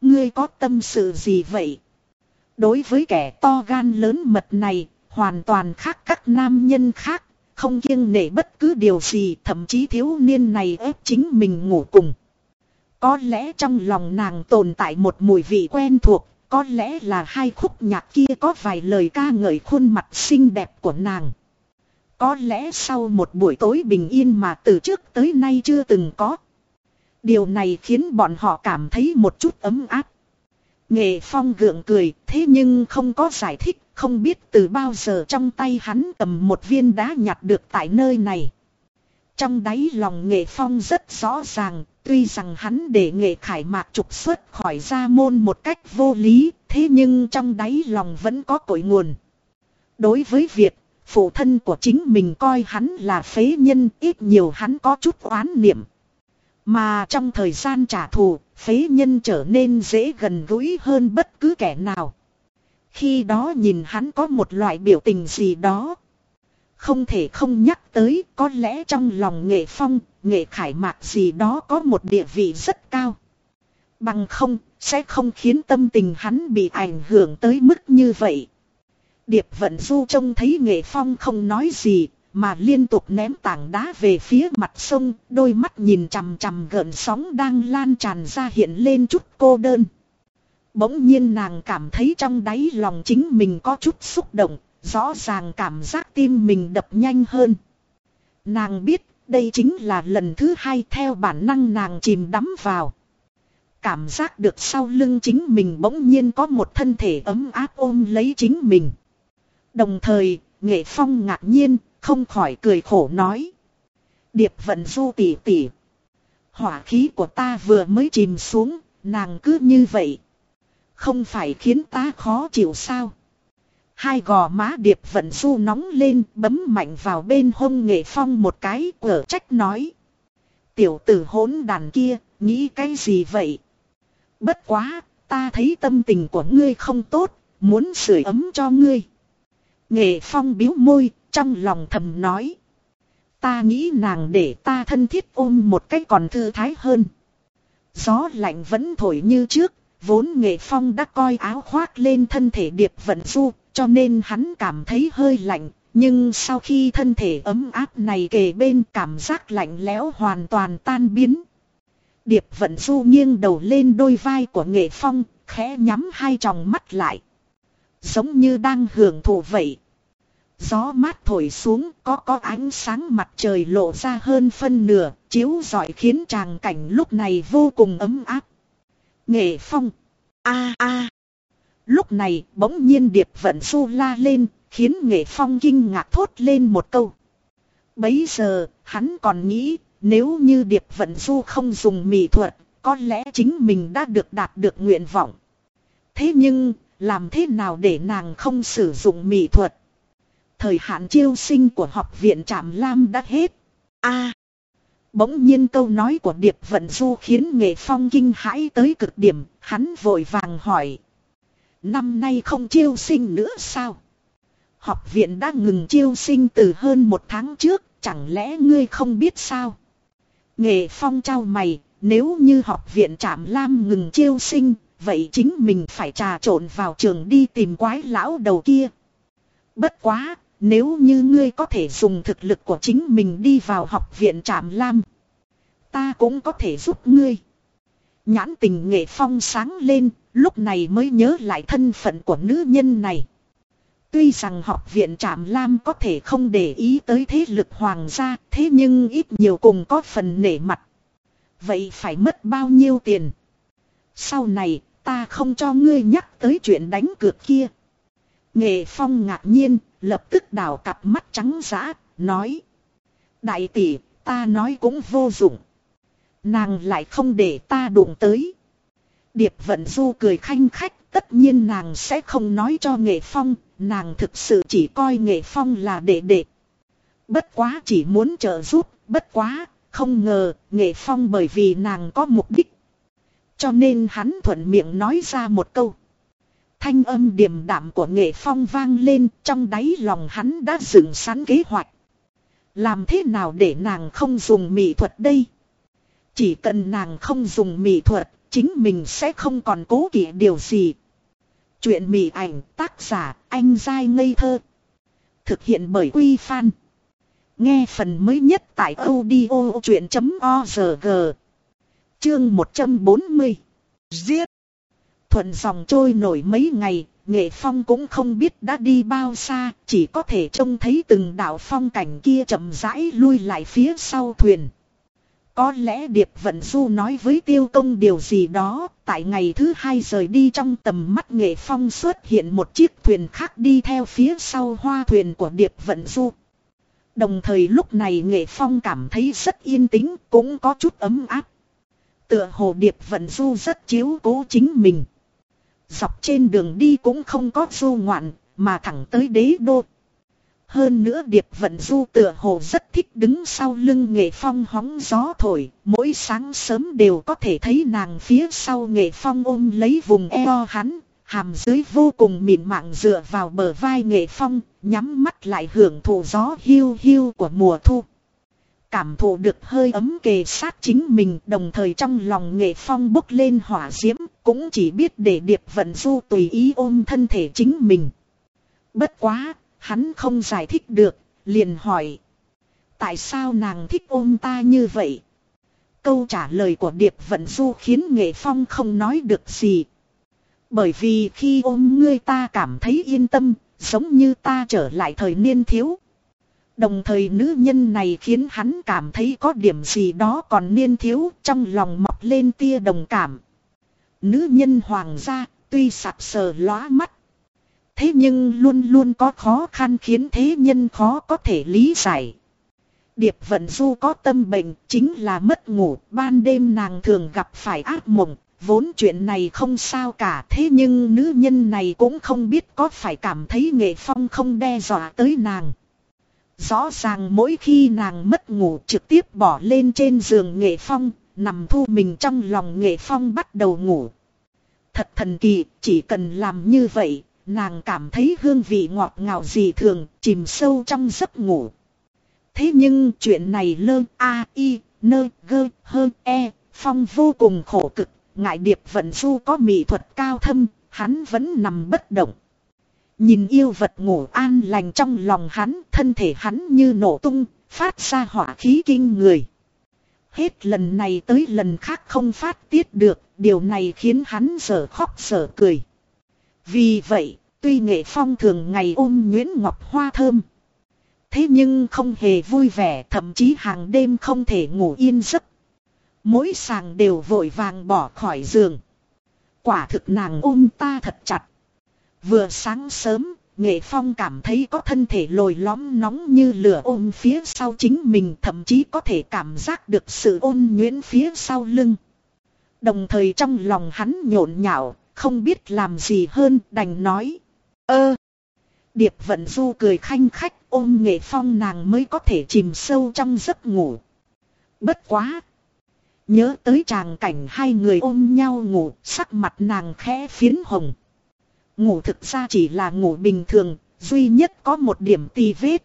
Ngươi có tâm sự gì vậy? Đối với kẻ to gan lớn mật này, hoàn toàn khác các nam nhân khác, không kiêng nể bất cứ điều gì, thậm chí thiếu niên này ép chính mình ngủ cùng. Có lẽ trong lòng nàng tồn tại một mùi vị quen thuộc, có lẽ là hai khúc nhạc kia có vài lời ca ngợi khuôn mặt xinh đẹp của nàng. Có lẽ sau một buổi tối bình yên mà từ trước tới nay chưa từng có. Điều này khiến bọn họ cảm thấy một chút ấm áp. Nghệ Phong gượng cười, thế nhưng không có giải thích, không biết từ bao giờ trong tay hắn cầm một viên đá nhặt được tại nơi này. Trong đáy lòng Nghệ Phong rất rõ ràng, tuy rằng hắn để Nghệ Khải Mạc trục xuất khỏi gia môn một cách vô lý, thế nhưng trong đáy lòng vẫn có cội nguồn. Đối với việc, phụ thân của chính mình coi hắn là phế nhân, ít nhiều hắn có chút oán niệm. Mà trong thời gian trả thù, phế nhân trở nên dễ gần gũi hơn bất cứ kẻ nào. Khi đó nhìn hắn có một loại biểu tình gì đó. Không thể không nhắc tới có lẽ trong lòng nghệ phong, nghệ khải mạc gì đó có một địa vị rất cao. Bằng không, sẽ không khiến tâm tình hắn bị ảnh hưởng tới mức như vậy. Điệp vận du trông thấy nghệ phong không nói gì, mà liên tục ném tảng đá về phía mặt sông, đôi mắt nhìn chằm chằm gợn sóng đang lan tràn ra hiện lên chút cô đơn. Bỗng nhiên nàng cảm thấy trong đáy lòng chính mình có chút xúc động, rõ ràng cảm giác tim mình đập nhanh hơn. Nàng biết đây chính là lần thứ hai theo bản năng nàng chìm đắm vào. Cảm giác được sau lưng chính mình bỗng nhiên có một thân thể ấm áp ôm lấy chính mình. Đồng thời, nghệ phong ngạc nhiên, không khỏi cười khổ nói. Điệp vận du tỉ tỉ. Hỏa khí của ta vừa mới chìm xuống, nàng cứ như vậy. Không phải khiến ta khó chịu sao. Hai gò má điệp vận du nóng lên bấm mạnh vào bên hông nghệ phong một cái quở trách nói. Tiểu tử hỗn đàn kia, nghĩ cái gì vậy? Bất quá, ta thấy tâm tình của ngươi không tốt, muốn sưởi ấm cho ngươi. Nghệ phong biếu môi, trong lòng thầm nói. Ta nghĩ nàng để ta thân thiết ôm một cách còn thư thái hơn. Gió lạnh vẫn thổi như trước, vốn nghệ phong đã coi áo khoác lên thân thể điệp vận du, cho nên hắn cảm thấy hơi lạnh. Nhưng sau khi thân thể ấm áp này kề bên cảm giác lạnh lẽo hoàn toàn tan biến. Điệp vận du nghiêng đầu lên đôi vai của nghệ phong, khẽ nhắm hai tròng mắt lại. Giống như đang hưởng thụ vậy, Gió mát thổi xuống có có ánh sáng mặt trời lộ ra hơn phân nửa, chiếu rọi khiến tràng cảnh lúc này vô cùng ấm áp. Nghệ phong. a a Lúc này bỗng nhiên điệp vận su la lên, khiến nghệ phong kinh ngạc thốt lên một câu. Bấy giờ, hắn còn nghĩ, nếu như điệp vận du không dùng mỹ thuật, có lẽ chính mình đã được đạt được nguyện vọng. Thế nhưng, làm thế nào để nàng không sử dụng mỹ thuật? Thời hạn chiêu sinh của học viện Trạm Lam đã hết. A. bỗng nhiên câu nói của Điệp Vận Du khiến Nghệ Phong kinh hãi tới cực điểm, hắn vội vàng hỏi. Năm nay không chiêu sinh nữa sao? Học viện đã ngừng chiêu sinh từ hơn một tháng trước, chẳng lẽ ngươi không biết sao? Nghệ Phong trao mày, nếu như học viện Trạm Lam ngừng chiêu sinh, vậy chính mình phải trà trộn vào trường đi tìm quái lão đầu kia. Bất quá, nếu như ngươi có thể dùng thực lực của chính mình đi vào học viện Trạm Lam. Ta cũng có thể giúp ngươi. Nhãn tình nghệ phong sáng lên, lúc này mới nhớ lại thân phận của nữ nhân này. Tuy rằng học viện Trạm Lam có thể không để ý tới thế lực hoàng gia, thế nhưng ít nhiều cùng có phần nể mặt. Vậy phải mất bao nhiêu tiền? Sau này, ta không cho ngươi nhắc tới chuyện đánh cược kia. Nghệ Phong ngạc nhiên, lập tức đảo cặp mắt trắng giã, nói. Đại tỷ, ta nói cũng vô dụng. Nàng lại không để ta đụng tới. Điệp vận du cười khanh khách, tất nhiên nàng sẽ không nói cho Nghệ Phong, nàng thực sự chỉ coi Nghệ Phong là đệ đệ. Bất quá chỉ muốn trợ giúp, bất quá, không ngờ, Nghệ Phong bởi vì nàng có mục đích. Cho nên hắn thuận miệng nói ra một câu. Thanh âm điềm đạm của nghệ phong vang lên trong đáy lòng hắn đã dựng sẵn kế hoạch. Làm thế nào để nàng không dùng mỹ thuật đây? Chỉ cần nàng không dùng mỹ thuật, chính mình sẽ không còn cố kỵ điều gì. Chuyện mỹ ảnh tác giả anh dai ngây thơ. Thực hiện bởi Quy Phan. Nghe phần mới nhất tại audio chuyện.org. Chương 140. Giết. Thuận dòng trôi nổi mấy ngày, nghệ phong cũng không biết đã đi bao xa, chỉ có thể trông thấy từng đạo phong cảnh kia chậm rãi lui lại phía sau thuyền. Có lẽ Điệp Vận Du nói với Tiêu Công điều gì đó, tại ngày thứ hai rời đi trong tầm mắt nghệ phong xuất hiện một chiếc thuyền khác đi theo phía sau hoa thuyền của Điệp Vận Du. Đồng thời lúc này nghệ phong cảm thấy rất yên tĩnh, cũng có chút ấm áp. Tựa hồ Điệp Vận Du rất chiếu cố chính mình. Dọc trên đường đi cũng không có du ngoạn, mà thẳng tới đế đô. Hơn nữa Điệp Vận Du tựa hồ rất thích đứng sau lưng nghệ phong hóng gió thổi, mỗi sáng sớm đều có thể thấy nàng phía sau nghệ phong ôm lấy vùng eo hắn, hàm dưới vô cùng mịn màng dựa vào bờ vai nghệ phong, nhắm mắt lại hưởng thụ gió hiu hiu của mùa thu. Cảm thụ được hơi ấm kề sát chính mình đồng thời trong lòng nghệ phong bốc lên hỏa diễm cũng chỉ biết để điệp vận du tùy ý ôm thân thể chính mình. Bất quá, hắn không giải thích được, liền hỏi. Tại sao nàng thích ôm ta như vậy? Câu trả lời của điệp vận du khiến nghệ phong không nói được gì. Bởi vì khi ôm ngươi ta cảm thấy yên tâm, giống như ta trở lại thời niên thiếu. Đồng thời nữ nhân này khiến hắn cảm thấy có điểm gì đó còn niên thiếu trong lòng mọc lên tia đồng cảm. Nữ nhân hoàng gia tuy sặc sờ lóa mắt. Thế nhưng luôn luôn có khó khăn khiến thế nhân khó có thể lý giải. Điệp vận du có tâm bệnh chính là mất ngủ ban đêm nàng thường gặp phải ác mộng. Vốn chuyện này không sao cả thế nhưng nữ nhân này cũng không biết có phải cảm thấy nghệ phong không đe dọa tới nàng. Rõ ràng mỗi khi nàng mất ngủ trực tiếp bỏ lên trên giường nghệ phong, nằm thu mình trong lòng nghệ phong bắt đầu ngủ. Thật thần kỳ, chỉ cần làm như vậy, nàng cảm thấy hương vị ngọt ngào dị thường, chìm sâu trong giấc ngủ. Thế nhưng chuyện này lơ a i nơ gơ hơn e, phong vô cùng khổ cực, ngại điệp vận du có mỹ thuật cao thâm, hắn vẫn nằm bất động. Nhìn yêu vật ngủ an lành trong lòng hắn, thân thể hắn như nổ tung, phát ra hỏa khí kinh người. Hết lần này tới lần khác không phát tiết được, điều này khiến hắn sở khóc sở cười. Vì vậy, tuy nghệ phong thường ngày ôm Nguyễn Ngọc Hoa thơm. Thế nhưng không hề vui vẻ, thậm chí hàng đêm không thể ngủ yên giấc. Mỗi sàng đều vội vàng bỏ khỏi giường. Quả thực nàng ôm ta thật chặt. Vừa sáng sớm, Nghệ Phong cảm thấy có thân thể lồi lõm nóng như lửa ôm phía sau chính mình thậm chí có thể cảm giác được sự ôn nhuyễn phía sau lưng. Đồng thời trong lòng hắn nhộn nhạo, không biết làm gì hơn đành nói. Ơ! Điệp vận du cười khanh khách ôm Nghệ Phong nàng mới có thể chìm sâu trong giấc ngủ. Bất quá! Nhớ tới tràng cảnh hai người ôm nhau ngủ, sắc mặt nàng khẽ phiến hồng. Ngủ thực ra chỉ là ngủ bình thường, duy nhất có một điểm tì vết.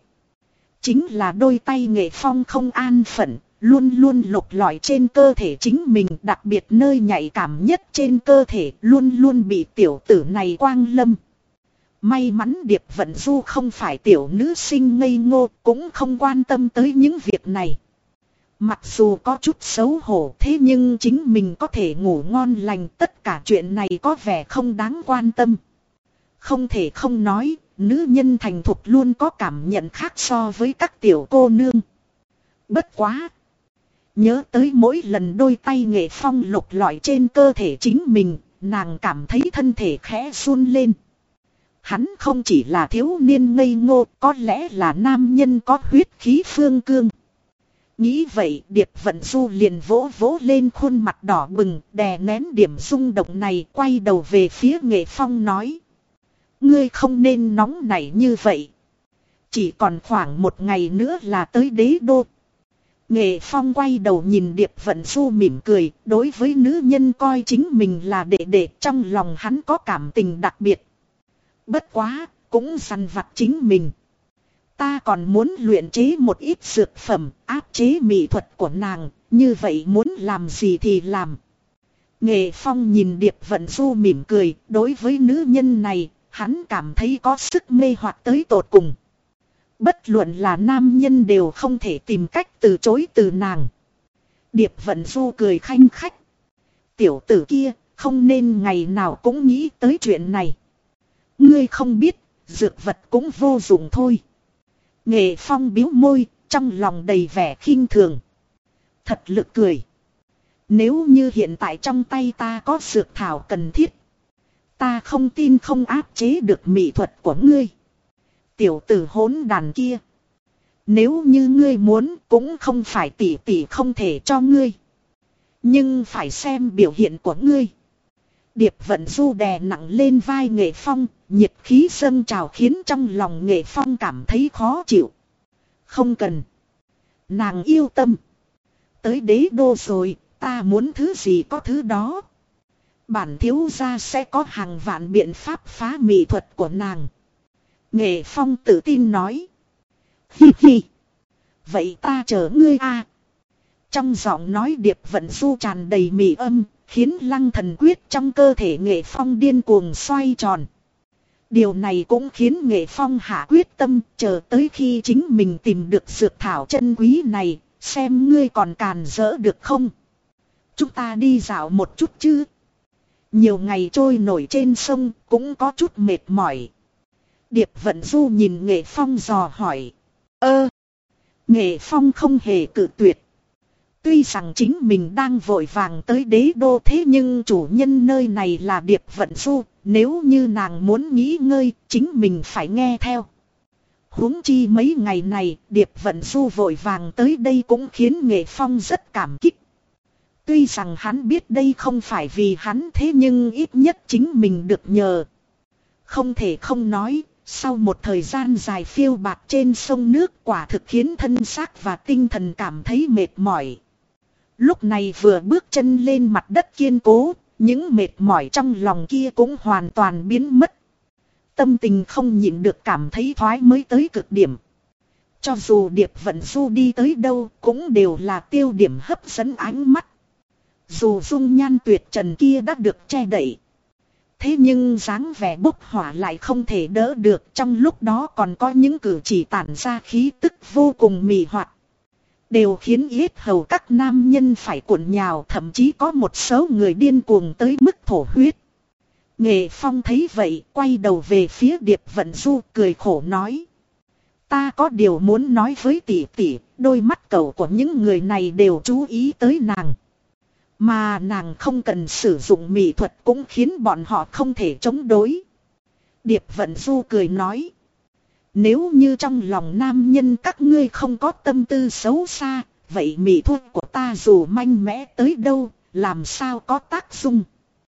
Chính là đôi tay nghệ phong không an phận, luôn luôn lục lọi trên cơ thể chính mình đặc biệt nơi nhạy cảm nhất trên cơ thể luôn luôn bị tiểu tử này quang lâm. May mắn Điệp Vận Du không phải tiểu nữ sinh ngây ngô cũng không quan tâm tới những việc này. Mặc dù có chút xấu hổ thế nhưng chính mình có thể ngủ ngon lành tất cả chuyện này có vẻ không đáng quan tâm. Không thể không nói, nữ nhân thành thục luôn có cảm nhận khác so với các tiểu cô nương. Bất quá. Nhớ tới mỗi lần đôi tay nghệ phong lục lọi trên cơ thể chính mình, nàng cảm thấy thân thể khẽ run lên. Hắn không chỉ là thiếu niên ngây ngô, có lẽ là nam nhân có huyết khí phương cương. Nghĩ vậy Điệp Vận Du liền vỗ vỗ lên khuôn mặt đỏ bừng, đè nén điểm rung động này, quay đầu về phía nghệ phong nói. Ngươi không nên nóng nảy như vậy. Chỉ còn khoảng một ngày nữa là tới đế đô. Nghệ Phong quay đầu nhìn Điệp Vận Du mỉm cười, đối với nữ nhân coi chính mình là đệ đệ trong lòng hắn có cảm tình đặc biệt. Bất quá, cũng săn vặt chính mình. Ta còn muốn luyện chế một ít dược phẩm, áp chế mỹ thuật của nàng, như vậy muốn làm gì thì làm. Nghệ Phong nhìn Điệp Vận Du mỉm cười, đối với nữ nhân này, hắn cảm thấy có sức mê hoặc tới tột cùng. Bất luận là nam nhân đều không thể tìm cách từ chối từ nàng. Điệp Vận Du cười khanh khách. Tiểu tử kia, không nên ngày nào cũng nghĩ tới chuyện này. Ngươi không biết, dược vật cũng vô dụng thôi. Nghệ Phong biếu môi, trong lòng đầy vẻ khinh thường. Thật lực cười. Nếu như hiện tại trong tay ta có dược thảo cần thiết. Ta không tin không áp chế được mỹ thuật của ngươi. Tiểu tử hỗn đàn kia. Nếu như ngươi muốn cũng không phải tỷ tỷ không thể cho ngươi. Nhưng phải xem biểu hiện của ngươi. Điệp vận du đè nặng lên vai nghệ phong, nhiệt khí dâng trào khiến trong lòng nghệ phong cảm thấy khó chịu. Không cần. Nàng yêu tâm. Tới đế đô rồi, ta muốn thứ gì có thứ đó. Bản thiếu gia sẽ có hàng vạn biện pháp phá mỹ thuật của nàng. Nghệ phong tự tin nói. Hi hi. Vậy ta chờ ngươi a. Trong giọng nói điệp vận du tràn đầy mị âm, khiến lăng thần quyết trong cơ thể nghệ phong điên cuồng xoay tròn. Điều này cũng khiến nghệ phong hạ quyết tâm chờ tới khi chính mình tìm được dược thảo chân quý này, xem ngươi còn càn rỡ được không. Chúng ta đi dạo một chút chứ. Nhiều ngày trôi nổi trên sông cũng có chút mệt mỏi. Điệp vận du nhìn nghệ phong dò hỏi. Ơ! Nghệ phong không hề cự tuyệt. Tuy rằng chính mình đang vội vàng tới đế đô thế nhưng chủ nhân nơi này là Điệp Vận Du, nếu như nàng muốn nghỉ ngơi, chính mình phải nghe theo. huống chi mấy ngày này, Điệp Vận Du vội vàng tới đây cũng khiến Nghệ Phong rất cảm kích. Tuy rằng hắn biết đây không phải vì hắn thế nhưng ít nhất chính mình được nhờ. Không thể không nói, sau một thời gian dài phiêu bạc trên sông nước quả thực khiến thân xác và tinh thần cảm thấy mệt mỏi. Lúc này vừa bước chân lên mặt đất kiên cố, những mệt mỏi trong lòng kia cũng hoàn toàn biến mất. Tâm tình không nhịn được cảm thấy thoái mới tới cực điểm. Cho dù Điệp Vận Du đi tới đâu cũng đều là tiêu điểm hấp dẫn ánh mắt. Dù dung nhan tuyệt trần kia đã được che đậy. Thế nhưng dáng vẻ bốc hỏa lại không thể đỡ được trong lúc đó còn có những cử chỉ tản ra khí tức vô cùng mị hoạt. Đều khiến yết hầu các nam nhân phải cuộn nhào thậm chí có một số người điên cuồng tới mức thổ huyết. Nghệ Phong thấy vậy quay đầu về phía Điệp Vận Du cười khổ nói. Ta có điều muốn nói với tỷ tỷ, đôi mắt cầu của những người này đều chú ý tới nàng. Mà nàng không cần sử dụng mỹ thuật cũng khiến bọn họ không thể chống đối. Điệp Vận Du cười nói. Nếu như trong lòng nam nhân các ngươi không có tâm tư xấu xa, vậy mỹ thuật của ta dù manh mẽ tới đâu, làm sao có tác dụng.